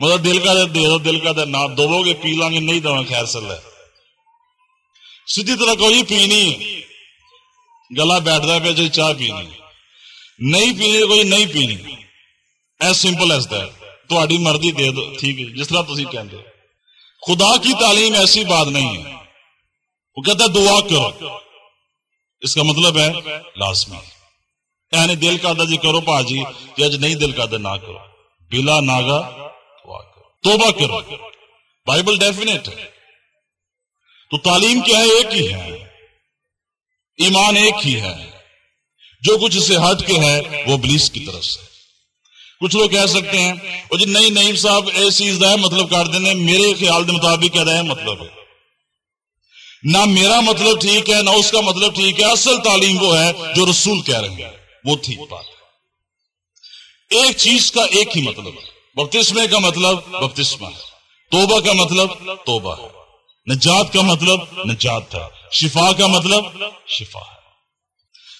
مطلب دل کا دے دو دل کا دے نہ دو گے پی لیں گے نہیں دو خیر سل ہے سیدھی طرح کوئی جی، پینی گلا بیٹھتا پہ جی چاہ پینی نہیں۔ پینی کوئی، نہیں penny as simple as that داری مرضی دے دو، ٹھیک ہے جی، جس طرح تھی کہتے خدا کی تعلیم ایسی بات نہیں ہے۔ وہ کہتا ہے، دعا کرو۔ اس کا مطلب ہے لازمی یعنی دل کا جی کرو پا جی اج نہیں دل کا نہ کرو۔ بلا ناگا توبہ کرو۔ بائبل ڈیفینیٹ ہے۔ تو تعلیم کیا ہے؟ ایک ہی ہے۔ ایمان ایک ہی ہے۔ جو کچھ اسے ہٹ کے ہے، وہ بلیس کی طرف سے۔ کچھ لوگ کہہ سکتے ہیں، وہ جی نہیں نہیں صاحب ایسی چیز ہے مطلب کر دینے، میرے خیال کے مطابق کہہ رہے ہیں مطلب ہے۔ نہ میرا مطلب ٹھیک ہے، نہ اس کا مطلب ٹھیک ہے، اصل تعلیم وہ ہے جو رسول کہہ رہے ہیں۔ وہ ٹھیک بات ہے۔ ایک چیز کا ایک ہی مطلب ہے۔ بپتسمے کا مطلب بپتسمہ ہے۔ توبہ کا مطلب توبہ ہے۔ نجات کا مطلب نجات تھا شفا کا مطلب شفا ہے۔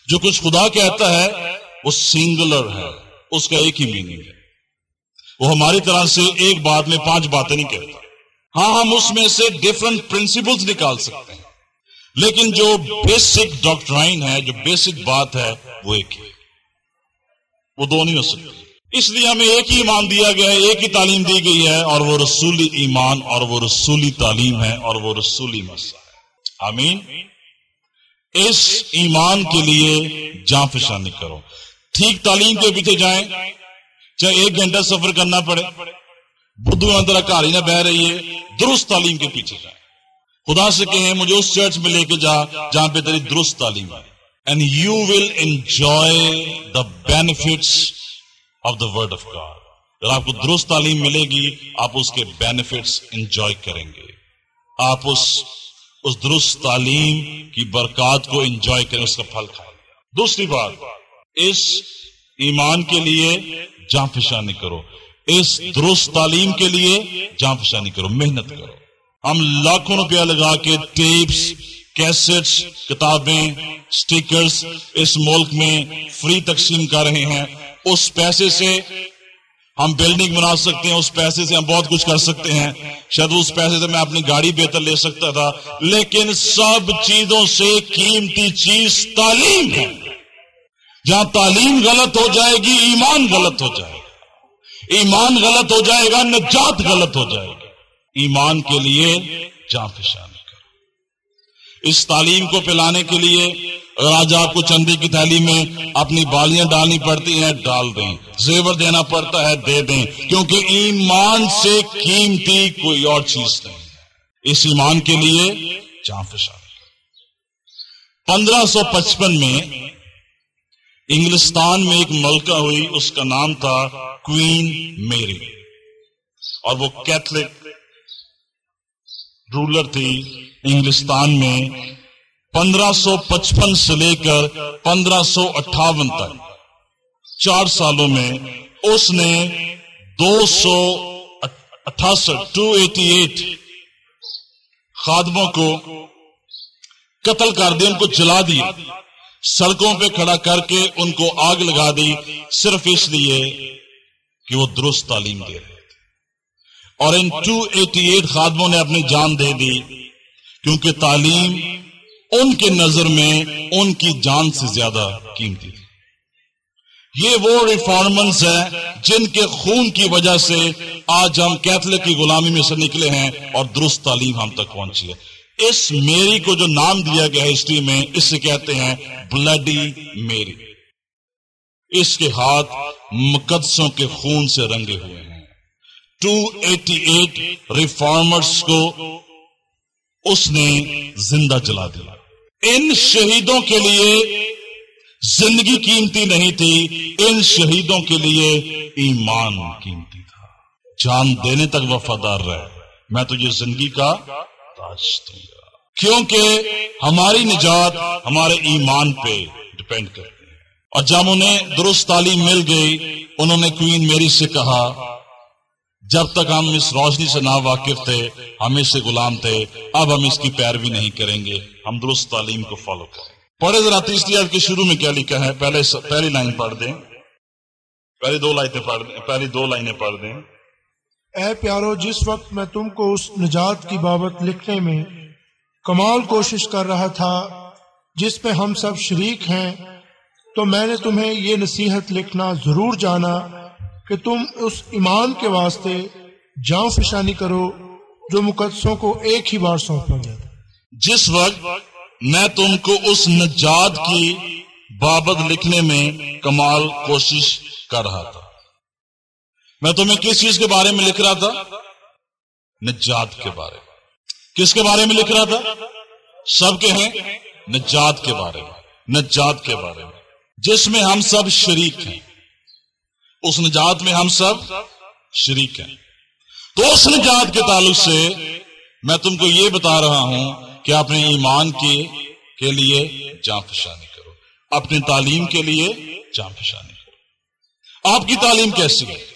جو کچھ خدا کہتا ہے وہ سنگلر ہے۔ اس کا ایک ہی میننگ ہے۔ وہ ہماری طرح سے ایک بات میں پانچ باتیں نہیں کہتا۔ ہاں ہم اس میں سے ڈفرنٹ پرنسپلز نکال سکتے ہیں۔ لیکن جو بیسک ڈاکٹرائن ہے، جو بیسک بات ہے، وہ ایک ہی۔ وہ دو نہیں ہو سکتے۔ اس لیے ہمیں ایک ہی ایمان دیا گیا ہے، ایک ہی تعلیم دی گئی ہے، اور وہ رسولی ایمان، اور وہ رسولی تعلیم ہے، اور وہ رسولی مسئلہ ہے۔ آمین۔ اس ایمان کے لیے جان فشانی کرو۔ ٹھیک تعلیم کے پیچھے جائیں۔ چاہے ایک گھنٹہ سفر کرنا پڑے۔ بدھو اندر گھر نہ بہ رہی ہے، درست تعلیم کے پیچھے جائیں خدا سے کہیں، مجھے اس چرچ میں لے کے جا جہاں پہ تیری درست تعلیم ہے۔ And you will enjoy the benefits of the word of God اگر آپ کو درست تعلیم ملے گی، آپ اس کے بینیفٹس انجوائے کریں گے۔ آپ اس اس درست تعلیم کی برکات کو انجوائے کریں، اس کا پھل کھائیں گے۔ دوسری بات، اس ایمان کے لیے جان فشانی کرو۔ اس درست تعلیم کے لیے جان فشانی کرو، محنت کرو۔ ہم لاکھوں روپیہ لگا کے ٹیپس، کیسٹس، کتابیں، سٹیکرز اس ملک میں فری تقسیم کر رہے ہیں۔ اس پیسے سے ہم بلڈنگ بنا سکتے ہیں، اس پیسے سے ہم بہت کچھ کر سکتے ہیں۔ شاید اس پیسے سے میں اپنی گاڑی بہتر لے سکتا تھا، لیکن سب چیزوں سے قیمتی چیز تعلیم ہے۔ جہاں تعلیم غلط ہو جائے گی، ایمان غلط ہو جائے گا ایمان غلط ہو جائے گا، نجات غلط ہو جائے گا ایمان کے لیے جان فشانی کرو۔ اس تعلیم کو پلانے کے لیے اگر آج آپ کو چندے کی تھیلی میں اپنی بالیاں ڈالنی پڑتی ہیں، ڈال دیں۔ زیور دینا پڑتا ہے، دے دیں۔ کیونکہ ایمان سے قیمتی کوئی اور چیز نہیں۔ اس ایمان کے لیے جان فشانی پندرہ سو پچپن میں انگلستان میں ایک ملکہ ہوئی، اس کا نام تھا کوئین میری۔ اور وہ کیتھلک رولر تھی۔ انگلستان میں پندرہ سو پچپن سے لے کر پندرہ سو اٹھاون تک۔ چار سالوں میں اس نے دو سو اٹھاسٹھ ٹو ایٹی ایٹ خادموں کو قتل کر دیا، ان کو جلا دیا۔ سڑکوں پہ کھڑا کر کے ان کو آگ لگا دی، صرف اس لیے کہ وہ درست تعلیم دے رہے تھے۔ اور ان ٹو ایٹی ایٹ خادموں نے اپنی جان دے دی، کیونکہ تعلیم ان کے نظر میں ان کی جان سے زیادہ قیمتی تھی۔ یہ وہ ریفارمنس ہیں جن کے خون کی وجہ سے آج ہم کیتھلک کی غلامی میں سے نکلے ہیں اور درست تعلیم ہم تک پہنچی ہے۔ اس میری کو جو نام دیا گیا ہسٹری میں اس سے کہتے ہیں بلڈی میری۔ اس کے ہاتھ مقدسوں کے خون سے رنگے ہوئے ہیں۔ ٹو ایٹی ایٹ ریفارمرس کو اس نے زندہ جلا دیا۔ ان شہیدوں کے لیے زندگی قیمتی نہیں تھی، ان شہیدوں کے لیے ایمان قیمتی تھا۔ جان دینے تک وفادار رہے۔ میں تو یہ زندگی کا تاج دوں گا۔ کیونکہ ہماری نجات ہمارے ایمان پہ ڈپینڈ کرتی ہے۔ اور جب انہیں درست تعلیم مل گئی، انہوں نے کوئین میری سے کہا، جب تک ہم اس روشنی سے نا واقف تھے، ہم اس سے غلام تھے، اب ہم اس کی پیروی نہیں کریں گے۔ ہم درست تعلیم کو فالو کریں۔ پڑھے ذرا تیسری آج کے شروع میں کیا لکھا ہے۔ پہلے پہلی لائن پڑھ دیں۔ پہلی دو لائنیں پڑھ دیں پہلی دو لائنیں پڑھ دیں۔ اے پیارو، جس وقت میں تم کو اس نجات کی بابت لکھنے میں کمال کوشش کر رہا تھا، جس پہ ہم سب شریک ہیں، تو میں نے تمہیں یہ نصیحت لکھنا ضرور جانا کہ تم اس ایمان کے واسطے جان فشانی کرو جو مقدسوں کو ایک ہی بار سونپا گیا جس وقت میں تم کو اس نجات کی بابت لکھنے میں کمال کوشش کر رہا تھا۔ میں تمہیں کس چیز کے بارے میں لکھ رہا تھا؟ نجات کے بارے میں۔ کس کے بارے میں لکھ رہا تھا؟ سب کے ہیں نجات کے بارے میں۔ نجات کے بارے میں۔ جس میں ہم سب شریک ہیں۔ اس نجات میں ہم سب شریک ہیں۔ تو اس نجات کے تعلق سے میں تم کو یہ بتا رہا ہوں کہ اپنے ایمان کے کے لیے جان فشانی کرو۔ اپنی تعلیم کے لیے جان فشانی کرو۔ آپ کی تعلیم کیسی ہے؟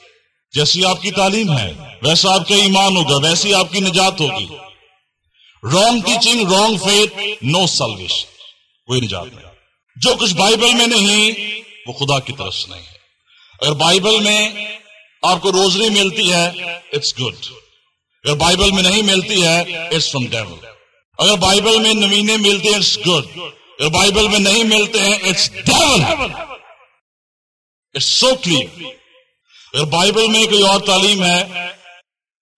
جیسی آپ کی تعلیم ہے، ویسا آپ کا ایمان ہوگا، ویسی آپ کی نجات ہوگی۔ Wrong teaching wrong faith no salvation کوئی نجات نہیں۔ جو کچھ بائبل میں نہیں، وہ خدا کی طرف سے نہیں ہے۔ اگر بائبل میں آپ کو روزری ملتی ہے اٹس گڈ اگر بائبل میں نہیں ملتی ہے اٹس فرام ڈیول اگر بائبل میں نوینے ملتے ہیں اٹس گڈ اگر بائبل میں نہیں ملتے ہیں it's devil it's so clear اگر بائبل میں کوئی اور تعلیم ہے،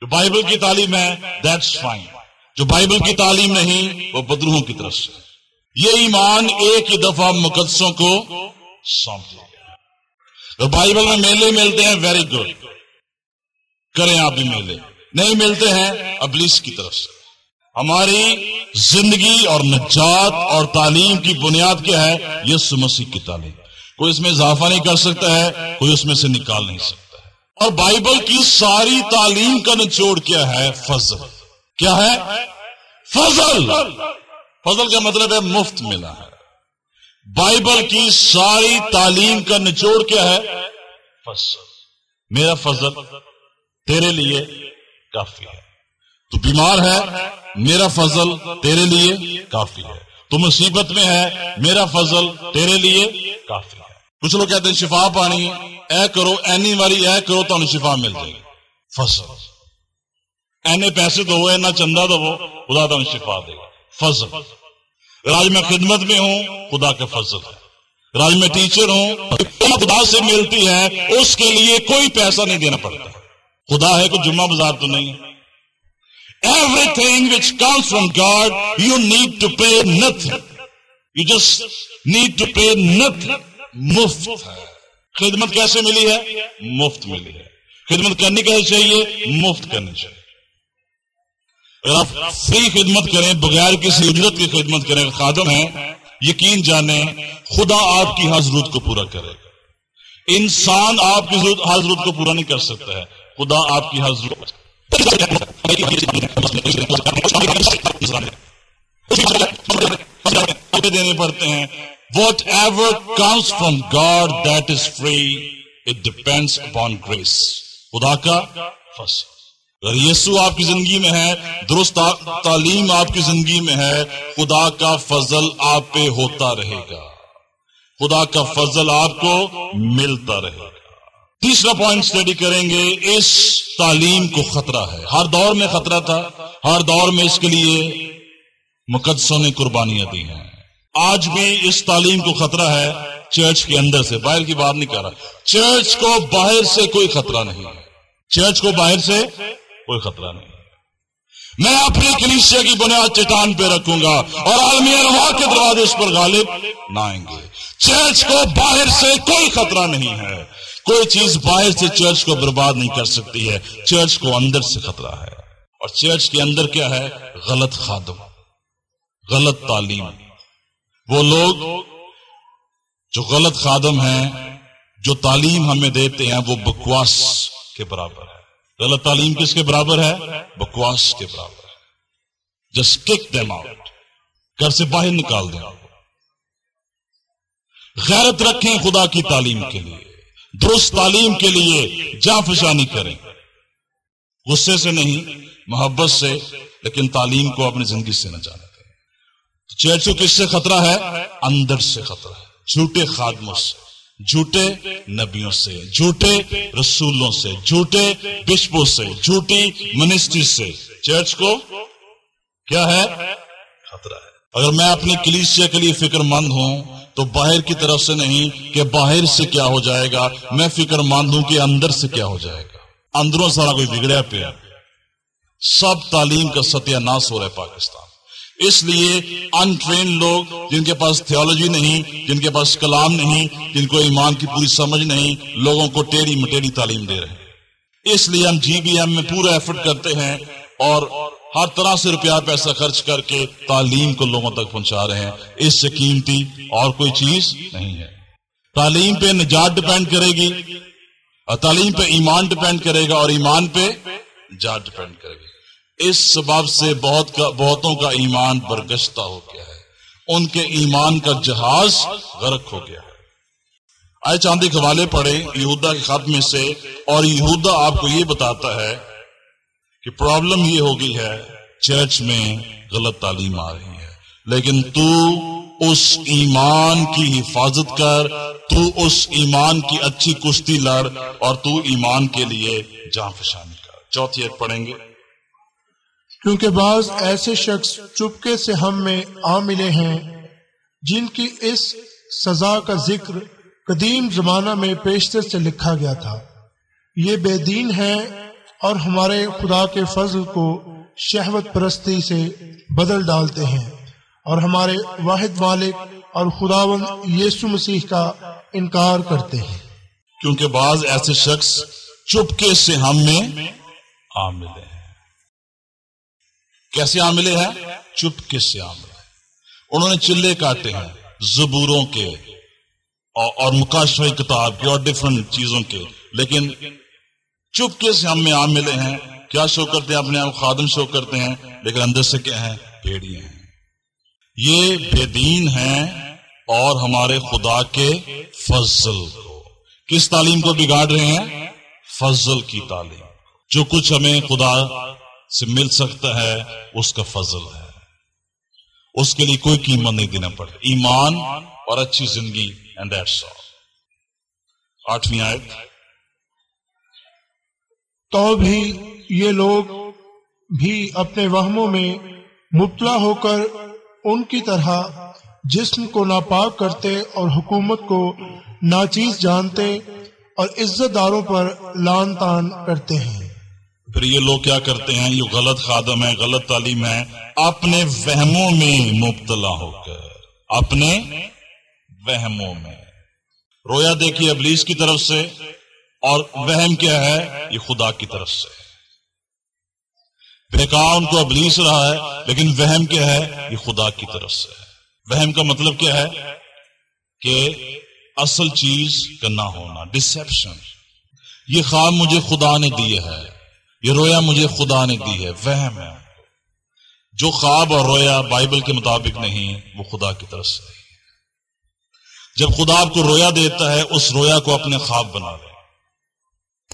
جو بائبل کی تعلیم ہے دیٹس فائن جو بائبل کی تعلیم نہیں، وہ بدروہوں کی طرف سے یہ ایمان ایک ہی دفعہ مقدسوں کو سونپ دیا تو بائبل میں میلے ملتے ہیں ویری گڈ کریں آپ بھی میلے۔ نہیں ملتے ہیں، ابلیس کی طرف سے۔ ہماری زندگی اور نجات اور تعلیم کی بنیاد کیا ہے؟ یسو مسیح کی تعلیم۔ کوئی اس میں اضافہ نہیں کر سکتا ہے، کوئی اس میں سے نکال نہیں سکتا۔ اور بائبل کی ساری تعلیم کا نچوڑ کیا ہے فضل۔ کیا ہے؟ فضل۔ فضل کا مطلب ہے مفت ملا ہے۔ بائبل کی ساری تعلیم کا نچوڑ کیا ہے فضل۔ میرا فضل تیرے لیے کافی ہے۔ تو بیمار ہے، میرا فضل تیرے لیے کافی ہے۔ تو مصیبت میں ہے، میرا فضل تیرے لیے کافی ہے۔ کچھ لوگ کہتے ہیں شفا پانی اے کرو، اینی والی اے کرو تو شفا مل جائے گی۔ فضل۔ اینے پیسے تو ہوئے نہ چندہ تو وہ خدا تو شفا دے گا۔ فضل۔ راج میں خدمت میں ہوں، خدا کا فضل ہے۔ راج میں ٹیچر ہوں خدا سے ملتی ہے، اس کے لیے کوئی پیسہ نہیں دینا پڑتا۔ خدا ہے کوئی جمعہ بازار تو نہیں everything which comes from God you need to pay nothing you just need to pay nothing مفت ہے۔ خدمت کیسے ملی ہے؟ مفت ملی ہے۔ خدمت کرنی کیسے چاہیے؟ مفت کرنی چاہیے۔ اگر آپ فری خدمت کریں، بغیر کسی اجرت کی خدمت کریں خادم ہیں، یقین جانیں، خدا آپ کی حضرت کو پورا کرے گا۔ انسان آپ کی حضرت کو پورا نہیں کر سکتا ہے۔ خدا آپ کی حضرت دینے پڑتے ہیں۔ Whatever comes from God that is free it depends upon grace خدا کا فصل اگر یسو آپ کی زندگی میں ہے، درست تعلیم آپ کی زندگی میں ہے، خدا کا فضل آپ پہ ہوتا رہے گا۔ خدا کا فضل آپ کو ملتا رہے گا۔ تیسرا پوائنٹ اسٹڈی کریں گے، اس تعلیم کو خطرہ ہے۔ ہر دور میں خطرہ تھا، ہر دور میں اس کے لیے مقدسوں نے قربانیاں دی ہیں۔ آج بھی اس تعلیم کو خطرہ ہے چرچ کے اندر سے، باہر کی بات نہیں کر رہا۔ چرچ کو باہر سے کوئی خطرہ نہیں ہے۔ چرچ کو باہر سے کوئی خطرہ نہیں میں اپنی کلیسیا کی بنیاد چٹان پہ رکھوں گا اور عالمی روا کے دروازے اس پر غالب نہ آئیں گے۔ چرچ کو باہر سے کوئی خطرہ نہیں ہے۔ کوئی چیز باہر سے چرچ کو برباد نہیں کر سکتی ہے۔ چرچ کو اندر سے خطرہ ہے۔ اور چرچ کے اندر کیا ہے؟ غلط خادم غلط تعلیم۔ وہ لوگ جو غلط خادم ہیں، جو تعلیم ہمیں دیتے ہیں، وہ بکواس کے برابر ہے۔ غلط تعلیم کس کے برابر ہے؟ بکواس کے برابر ہے۔ جسٹ کک دم آؤٹ گھر سے باہر نکال دیں۔ غیرت رکھیں خدا کی تعلیم کے لیے۔ درست تعلیم کے لیے جا فشانی کریں۔ غصے سے نہیں، محبت سے، لیکن تعلیم کو اپنی زندگی سے نہ جانے۔ دیں چرچو کس سے خطرہ ہے؟ اندر سے خطرہ ہے۔ جھوٹے خادموں سے، جھوٹے نبیوں سے، جھوٹے رسولوں سے، جھوٹے بشپوں سے، جھوٹی منسٹری سے۔ چرچ کو کیا ہے؟ خطرہ ہے۔ اگر میں اپنی کلیسیا کے لیے فکر مند ہوں، تو باہر کی طرف سے نہیں کہ باہر سے کیا ہو جائے گا، میں فکر مند ہوں کہ اندر سے کیا ہو جائے گا۔ اندروں سارا کوئی بگڑیا پہ سب تعلیم کا ستیہ ناس ہو رہا ہے پاکستان۔ اس لیے انٹرین لوگ جن کے پاس تھیولوجی نہیں، جن کے پاس کلام نہیں، جن کو ایمان کی پوری سمجھ نہیں، لوگوں کو ٹیڑھی مٹیڑھی تعلیم دے رہے ہیں۔ اس لیے ہم جی بی ایم میں پورا ایفرٹ کرتے ہیں اور ہر طرح سے روپیہ پیسہ خرچ کر کے تعلیم کو لوگوں تک پہنچا رہے ہیں۔ اس سے قیمتی اور کوئی چیز نہیں ہے۔ تعلیم پہ نجات ڈپینڈ کرے گی اور تعلیم پہ ایمان ڈپینڈ کرے گا اور ایمان پہ نجات ڈپینڈ کرے گی۔ اس سبب سے بہت کا بہتوں کا ایمان برگشتہ ہو گیا ہے۔ ان کے ایمان کا جہاز غرق ہو گیا ہے۔ آئے چاندی کے حوالے پڑے یہودا کے خط میں سے اور یہودا آپ کو یہ بتاتا ہے کہ پرابلم یہ ہو گئی ہے، چرچ میں غلط تعلیم آ رہی ہے۔ لیکن تو اس ایمان کی حفاظت کر، تو اس ایمان کی اچھی کشتی لڑ اور تو ایمان کے لیے جان فشانی کر۔ چوتھی ایک پڑھیں گے۔ کیونکہ بعض ایسے شخص چپکے سے ہم میں آ ملے ہیں جن کی اس سزا کا ذکر قدیم زمانہ میں پیشتر سے لکھا گیا تھا۔ یہ بے دین ہے اور ہمارے خدا کے فضل کو شہوت پرستی سے بدل ڈالتے ہیں اور ہمارے واحد مالک اور خداون یسو مسیح کا انکار کرتے ہیں۔ کیونکہ بعض ایسے شخص چپکے سے ہم میں عاملے ہیں۔ کیسے عاملے ہیں؟ چپکے سے عاملے ہیں۔ انہوں نے چلے کاٹے ہیں زبوروں کے اور مکاشفی کتاب کے اور ڈفرنٹ چیزوں کے۔ لیکن چپکے سے ہم میں عام ملے ہیں۔ کیا شو کرتے ہیں؟ اپنے آپ خادم شو کرتے ہیں۔ لیکن اندر سے کیا ہیں؟ پیڑی ہیں۔ یہ بے دین ہیں اور ہمارے خدا کے فضل کو۔ کس تعلیم کو بگاڑ رہے ہیں؟ فضل کی تعلیم۔ جو کچھ ہمیں خدا سے مل سکتا ہے، اس کا فضل ہے۔ اس کے لیے کوئی قیمت نہیں دینا پڑے ایمان اور اچھی زندگی اینڈ دیٹس آل آٹھویں آیت۔ تو بھی یہ لوگ بھی اپنے وہموں میں مبتلا ہو کر ان کی طرح جسم کو ناپاک کرتے اور حکومت کو ناچیز جانتے اور عزت داروں پر لان تان کرتے ہیں۔ پھر یہ لوگ کیا کرتے ہیں؟ یہ غلط خادم ہے غلط تعلیم ہے اپنے وہموں میں مبتلا ہو کر، اپنے وہموں میں۔ رویا دیکھیے ابلیس کی طرف سے، اور وہم کیا ہے؟ یہ خدا کی طرف سے۔ ان کو ابلیس رہا ہے، لیکن وہم کیا ہے؟ یہ خدا کی طرف سے۔ وہم کا مطلب کیا ہے؟ کہ اصل چیز کا نہ ہونا ڈسپشن یہ خواب مجھے خدا نے دی ہے یہ رویا مجھے خدا نے دی ہے، وہم ہے۔ جو خواب اور رویا بائبل کے مطابق نہیں، وہ خدا کی طرف سے۔ جب خدا آپ کو رویا دیتا ہے، اس رویا کو اپنے خواب بنا لیں۔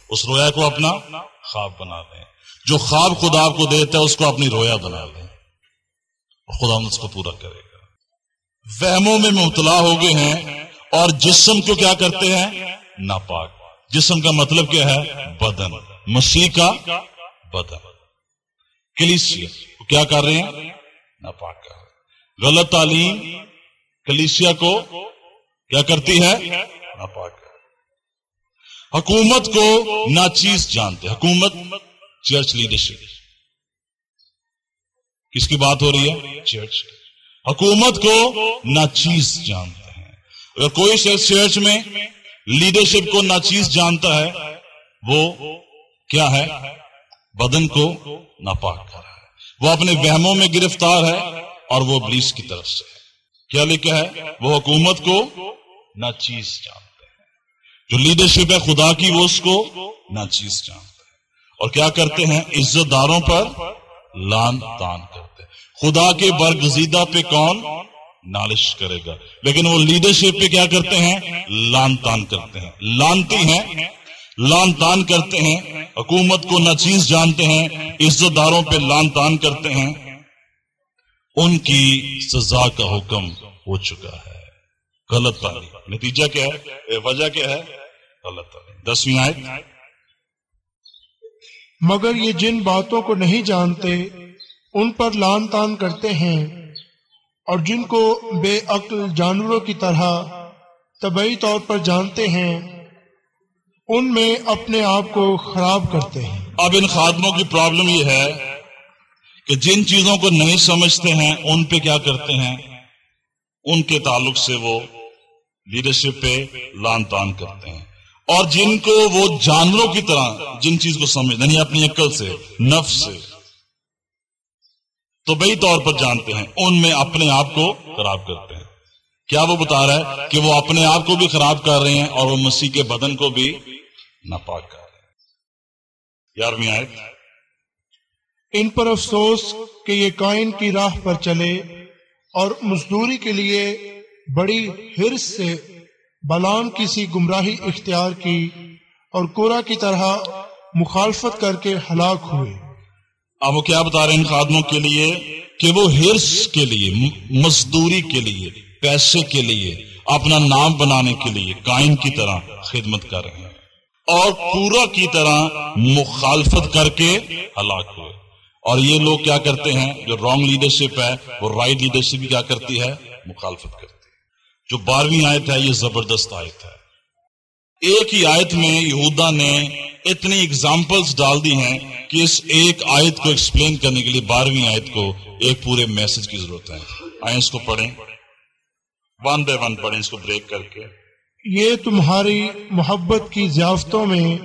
اس رویا کو اپنا خواب بنا لیں۔ جو خواب خدا کو دیتا ہے، اس کو اپنی رویا بنا لیں۔ خدا اس کو پورا کرے گا۔ وہموں میں مبتلا ہو گئے ہیں اور جسم کو کیا کرتے ہیں؟ ناپاک۔ جسم کا مطلب کیا ہے؟ بدن۔ مسیح کا بدن کلیسیا کیا کر رہے ہیں؟ ناپاک۔ کر غلط تعلیم کلیسیا کو کیا کرتی ہے؟ ناپاک۔ حکومت کو ناچیز جانتے حکومت، چرچ لیڈرشپ۔ کس کی بات ہو رہی ہے؟ چرچ۔ حکومت کو ناچیز جانتے ہیں۔ اگر کوئی شخص چرچ میں لیڈرشپ کو ناچیز جانتا ہے، وہ کیا ہے؟ بدن کو ناپاک کر رہا ہے۔ وہ اپنے وہموں میں گرفتار ہے اور وہ بلیس کی طرف سے ہے۔ کیا لکھا ہے؟ وہ حکومت کو ناچیز جانتا جو لیڈرشپ ہے خدا کی، وہ اس کو ناچیز جانتا ہے اور کیا کرتے ہیں؟ عزت داروں پر لان تان کرتے ہیں۔ خدا کے برگزیدہ پہ کون؟ نالش کرے گا۔ لیکن وہ لیڈرشپ پہ کیا کرتے ہیں؟ لان تان کرتے ہیں۔ لانتی ہیں لان تان کرتے ہیں، حکومت کو نہ جانتے ہیں عزت داروں پہ لان تان کرتے ہیں۔ ان کی سزا کا حکم ہو چکا ہے۔ غلط تعلیم نتیجہ کیا ہے؟ وجہ کیا ہے؟ غلط تعلیم دسویں آئے مگر یہ جن باتوں کو نہیں جانتے، ان پر لان تان کرتے ہیں۔ اور جن کو بے عقل جانوروں کی طرح طبعی طور پر جانتے ہیں ان میں اپنے آپ کو خراب کرتے ہیں۔ اب ان خادموں کی پرابلم یہ ہے کہ جن چیزوں کو نہیں سمجھتے ہیں، ان پہ کیا کرتے ہیں؟ ان کے تعلق سے وہ لیڈرشپ پہ لان تان کرتے ہیں۔ اور جن کو وہ جانوروں کی طرح جن چیز کو سمجھ یعنی اپنی عقل سے، نفس سے۔ تو بئی طور پر جانتے ہیں، ان میں اپنے آپ کو خراب کرتے ہیں۔ کیا وہ بتا رہا ہے کہ وہ اپنے آپ کو بھی خراب کر رہے ہیں اور وہ مسیح کے بدن کو بھی ناپاک کر رہے یارویں آئے۔ ان پر افسوس کہ یہ کائن کی راہ پر چلے اور مزدوری کے لیے بڑی ہرس سے بلام کسی گمراہی اختیار کی اور کورا کی طرح مخالفت کر کے ہلاک ہوئے۔ اب وہ کیا بتا رہے ہیں ان خادموں کے لیے؟ کہ وہ ہرس کے لیے، مزدوری کے لیے، پیسے کے لیے، اپنا نام بنانے کے لیے کائن کی طرح خدمت کر رہے ہیں۔ اور پورا کی طرح مخالفت کر کے ہلاک ہوئے۔ اور یہ لوگ کیا کرتے ہیں؟ جو رانگ لیڈرشپ ہے، وہ رائٹ لیڈرشپ کیا کرتی ہے؟ مخالفت کرتی ہے۔ جو بارہویں آیت ہے، یہ زبردست آیت ہے۔ ایک ہی آیت میں یہودا نے اتنی اگزامپلز ڈال دی ہیں کہ اس ایک آیت کو ایکسپلین کرنے کے لیے بارہویں آیت کو ایک پورے میسج کی ضرورت ہے۔ آئیں اس کو پڑھیں۔ ون بائی ون پڑھیں، اس کو بریک کر کے۔ یہ تمہاری محبت کی ضیافتوں میں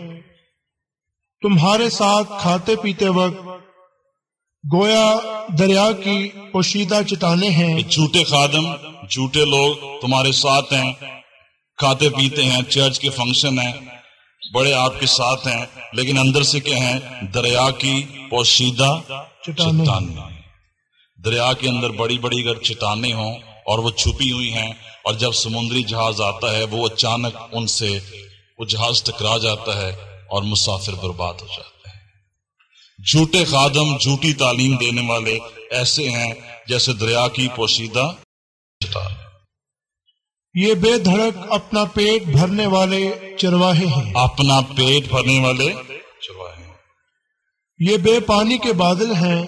تمہارے ساتھ کھاتے پیتے وقت گویا دریا کی پوشیدہ چٹانے ہیں۔ جھوٹے خادم جھوٹے لوگ تمہارے ساتھ ہیں کھاتے پیتے ہیں چرچ کے فنکشن ہیں بڑے آپ کے ساتھ ہیں لیکن اندر سے کیا ہیں؟ دریا کی پوشیدہ چٹانیں۔ چٹانیں۔ دریا کے اندر بڑی بڑی اگر چٹانیں ہوں اور وہ چھپی ہوئی ہیں اور جب سمندری جہاز آتا ہے وہ اچانک ان سے وہ جہاز ٹکرا جاتا ہے اور مسافر برباد ہو جاتے ہیں جھوٹے خادم جھوٹی تعلیم دینے والے ایسے ہیں جیسے دریا کی پوشیدہ چٹان۔ یہ بے دھڑک اپنا پیٹ بھرنے والے چرواہے ہیں۔ اپنا پیٹ بھرنے والے چرواہے ہیں۔ یہ بے پانی کے بادل ہیں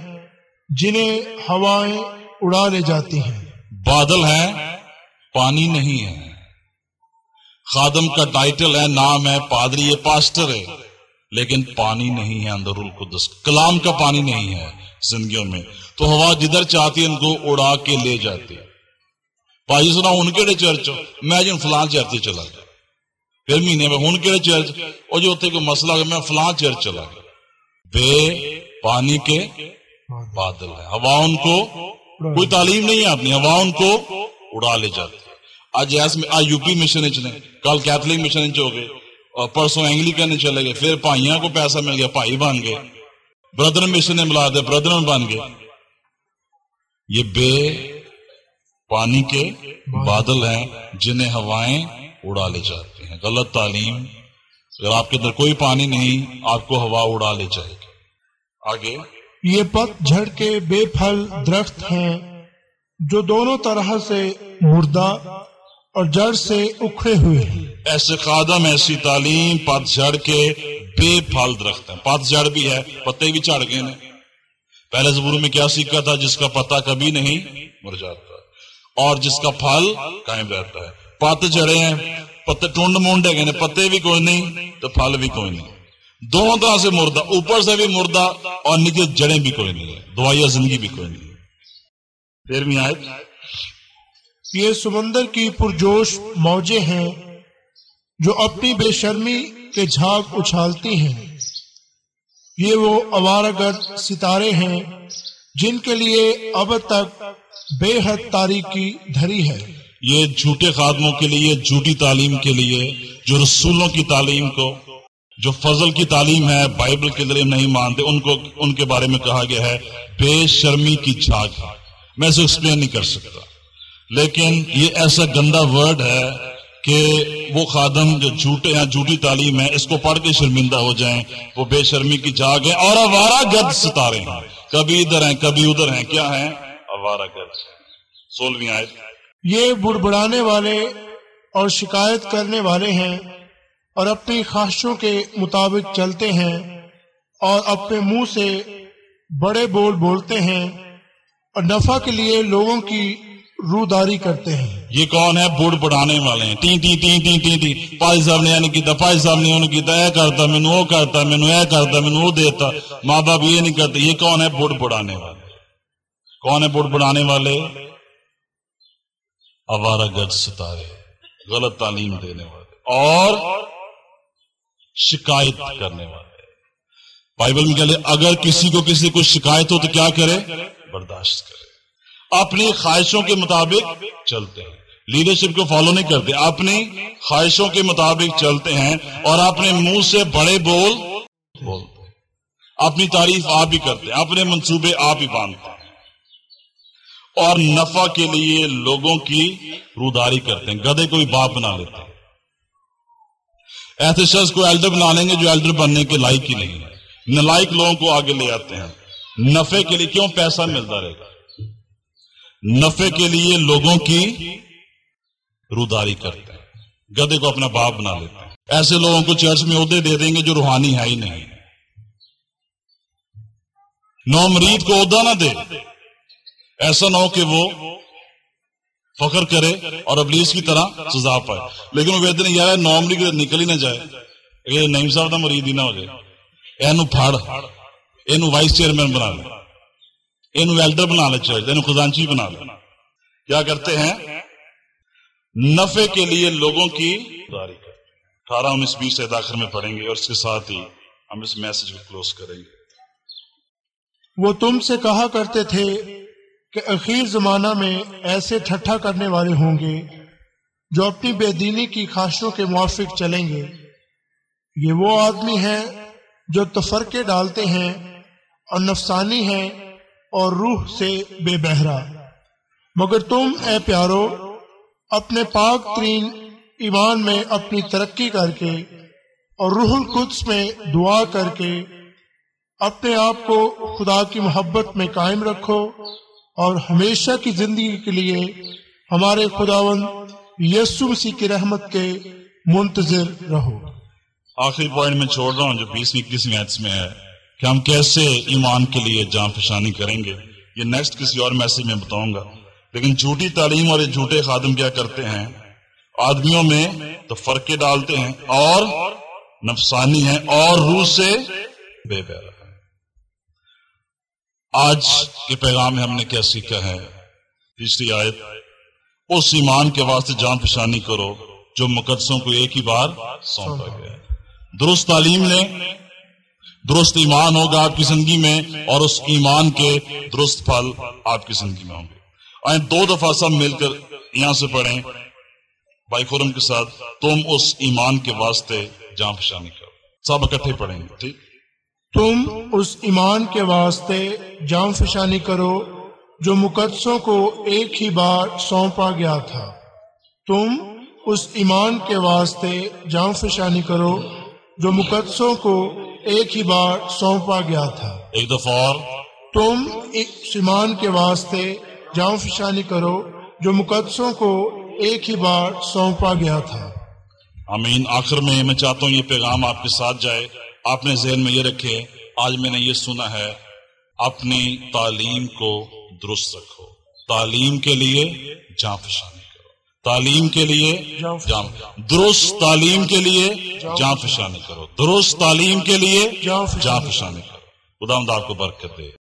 جنہیں ہوائیں اڑا لے جاتی ہیں۔ بادل ہیں پانی نہیں ہے۔ خادم کا ٹائٹل ہے، نام ہے، پادری یہ پاسٹر ہے۔ لیکن پانی نہیں ہے اندر القدس۔ کلام کا پانی نہیں ہے زندگیوں میں۔ تو ہوا جدھر چاہتی ہے، ان کو اڑا کے لے جاتی۔ بھائی سنا ان کے چرچ میں جن فلان چرچ چلا گیا۔ پھر مہینے میں ان کے چرچ؟ اور جو ہوتے کوئی مسئلہ ہو میں فلان چرچ چلا گیا۔ بے پانی کے بادل ہے۔ ہوا ان کو، کوئی تعلیم نہیں ہے اپنی، ہوا ان کو اڑا لے جاتی۔ آج ایس میں آج یو پی مشن چلے کل کیتھولک مشن ہو گئے۔ اور پرسوں اینگلیکن چلے گئے۔ پھر بھائیاں کو پیسہ مل گیا، بھائی بن گئے۔ بردر مشن ملا دے بردر بن گئے۔ یہ بے پانی کے بادل ہیں جنہیں ہوائیں اڑا لے جاتی ہیں۔ غلط تعلیم۔ اگر آپ کے اندر کوئی پانی نہیں، آپ کو ہوا اڑا لے جائے گی۔ آگے۔ یہ پت جھڑ کے بے پھل درخت ہیں جو دونوں طرح سے مردہ اور جڑ سے اکھڑے ہوئے ہیں۔ ایسے خادم، ایسی تعلیم پت جھڑ کے بے پھل درخت ہیں۔ پت جھڑ بھی ہے، پتے بھی چڑھ گئے ہیں۔ پہلے زبور میں کیا سیکھا تھا؟ جس کا پتا کبھی نہیں مر جاتا۔ اور جس کا پھل قائم رہتا ہے۔ پت جڑے ہیں، پتے ٹونڈ مونڈ ہے پتے بھی کوئی نہیں، تو پھل بھی کوئی نہیں۔ دونوں طرح سے مردہ، اوپر سے بھی مردہ اور نیچے جڑیں بھی کوئی نہیں۔ ہے دعائیا زندگی بھی کوئی نہیں۔ پھر بھی آئے۔ یہ سمندر کی پرجوش موجیں ہیں جو اپنی بے شرمی کے جھاگ اچھالتی ہیں۔ یہ وہ اوارہ گرد ستارے ہیں جن کے لیے اب تک بے حد تاریخی دھری ہے۔ یہ جھوٹے خادموں کے لیے، جھوٹی تعلیم کے لیے، جو رسولوں کی تعلیم کو، جو فضل کی تعلیم ہے، بائبل کے ذریعے نہیں مانتے، ان کو، ان کے بارے میں کہا گیا ہے، بے شرمی کی جھاگ۔ میں اسے ایکسپلین نہیں کر سکتا۔ لیکن یہ ایسا گندا ورڈ ہے کہ وہ خادم جو جھوٹے ہیں، جھوٹی تعلیم ہے، اس کو پڑھ کے شرمندہ ہو جائیں، وہ بے شرمی کی جاگ ہے اور اوارا گرد ستارے ہیں۔ کبھی ادھر ہیں، کبھی ادھر ہیں، کیا ہیں؟ اوارا گرد۔ سولہویں آئے یہ بڑبڑانے والے اور شکایت کرنے والے ہیں اور اپنی خواہشوں کے مطابق چلتے ہیں اور اپنے منہ سے بڑے بول بولتے ہیں اور نفع کے لیے لوگوں کی روداری کرتے ہیں۔ یہ کون ہے؟ بڑ بڑانے والے ہیں۔ ٹی ٹی ٹی ٹی ٹی ٹی پائی صاحب نے نہیں کیتا، پائی صاحب نے نہیں کیتا، اے کرتا مینو وہ کرتا مینو اے کرتا مینو وہ دیتا۔ ماں باپ یہ نہیں کرتے، یہ کون ہے؟ بڑ بڑانے والے۔ کون ہے بڑ بڑانے والے؟ اوارا گرد ستارے، غلط تعلیم دینے والے اور شکایت کرنے والے۔ بائبل میں کہتے اگر کسی کو کسی کو شکایت ہو تو کیا کرے؟ برداشت کرے۔ اپنی خواہشوں کے مطابق چلتے ہیں۔ لیڈرشپ کو فالو نہیں کرتے۔ اپنی خواہشوں کے مطابق چلتے ہیں اور اپنے منہ سے بڑے بول بولتے ہیں۔ اپنی تعریف آپ ہی کرتے ہیں، اپنے منصوبے آپ ہی باندھتے ہیں۔ اور نفع کے لیے لوگوں کی روداری کرتے ہیں۔ گدے کو بھی باپ بنا لیتے ہیں۔ ایسے شخص کو ایلڈر بنا لیں گے جو ایلڈر بننے کے لائق ہی نہیں ہے۔ نلائک لوگوں کو آگے لے آتے ہیں۔ نفے کے لیے کیوں پیسہ ملتا رہے گا؟ نفے کے لیے لوگوں کی روداری کرتے ہیں گدے کو اپنا باپ بنا لیتے ہیں ایسے لوگوں کو چرچ میں عہدے دے دیں گے جو روحانی ہے ہی نہیں۔ نو مرید کو عہدہ نہ دے۔ ایسا نہ ہو کہ وہ فخر کرے اور ابلیس کی طرح سزا پائے۔ لیکن وہ کہتے ہیں، یار، نو مرید نکل ہی نہ جائے۔ یہ نئی صاحب کا مرید ہی نہ ہو جائے۔ یہ پھاڑ۔ یہ وائس چیئرمین بنا لے۔ یہ ایلڈر بنا لے چاہیے یہ یعنی خزانچی بنا لے۔ کیا کرتے ہیں؟ نفے کے لیے لوگوں کی اٹھارہ انیس بیس سے داخل میں پڑھیں گے اور اس کے ساتھ ہی ہم اس میسج کو کلوز کریں گے۔ وہ تم سے کہا کرتے تھے کہ اخیر زمانہ میں ایسے ٹھٹھا کرنے والے ہوں گے جو اپنی بے دینی کی خواہشوں کے موافق چلیں گے۔ یہ وہ آدمی ہیں جو تفرقے ڈالتے ہیں اور نفسانی ہیں اور روح سے بے بہرا۔ مگر تم اے پیارو، اپنے پاک ترین ایمان میں اپنی ترقی کر کے اور روح القدس میں دعا کر کے اپنے آپ کو خدا کی محبت میں قائم رکھو اور ہمیشہ کی زندگی کے لیے ہمارے خداون یسو مسیح کی رحمت کے منتظر رہو۔ آخری پوائنٹ میں چھوڑ رہا ہوں جو بیسویں اکیسویں میں ہے۔ کہ ہم کیسے ایمان کے لیے جان فشانی کریں گے؟ یہ نیکسٹ کسی اور میسج میں بتاؤں گا۔ لیکن جھوٹی تعلیم اور یہ جھوٹے خادم کیا کرتے ہیں؟ آدمیوں میں تو فرقے ڈالتے ہیں اور نفسانی ہیں اور روح سے بے بہرا آج کے پیغام میں ہم نے کیا سیکھا ہے؟ تیسری آیت۔ اس ایمان کے واسطے جان پشانی کرو جو مقدسوں کو ایک ہی بار سونپا گیا درست تعلیم لیں درست ایمان ہوگا آپ کی زندگی میں اور اس ایمان کے درست پھل آپ کی زندگی میں ہوں گے۔ آئیں دو دفعہ سب مل کر یہاں سے پڑھیں۔ بھائی خورم کے ساتھ تم اس ایمان کے واسطے جان پشانی کرو۔ سب اکٹھے پڑھیں گے، ٹھیک؟ تم اس ایمان کے واسطے جان فشانی کرو جو مقدسوں کو ایک ہی بار سونپا گیا تھا۔ تم اس ایمان کے واسطے جان فشانی کرو جو مقدسوں کو ایک ہی بار سونپا گیا تھا۔ ایک دفعہ تم اس ایمان کے واسطے جان فشانی کرو جو مقدسوں کو ایک ہی بار سونپا گیا تھا۔ امین آخر میں میں چاہتا ہوں یہ پیغام آپ کے ساتھ جائے۔ آپ نے ذہن میں یہ رکھے آج میں نے یہ سنا ہے اپنی تعلیم کو درست رکھو۔ تعلیم کے لیے جان فشانی۔ تعلیم کے لیے جام درست تعلیم کے لیے جان فشانی کرو۔ درست تعلیم کے لیے جان فشانی کرو۔ خدا آپ کو برکت دے۔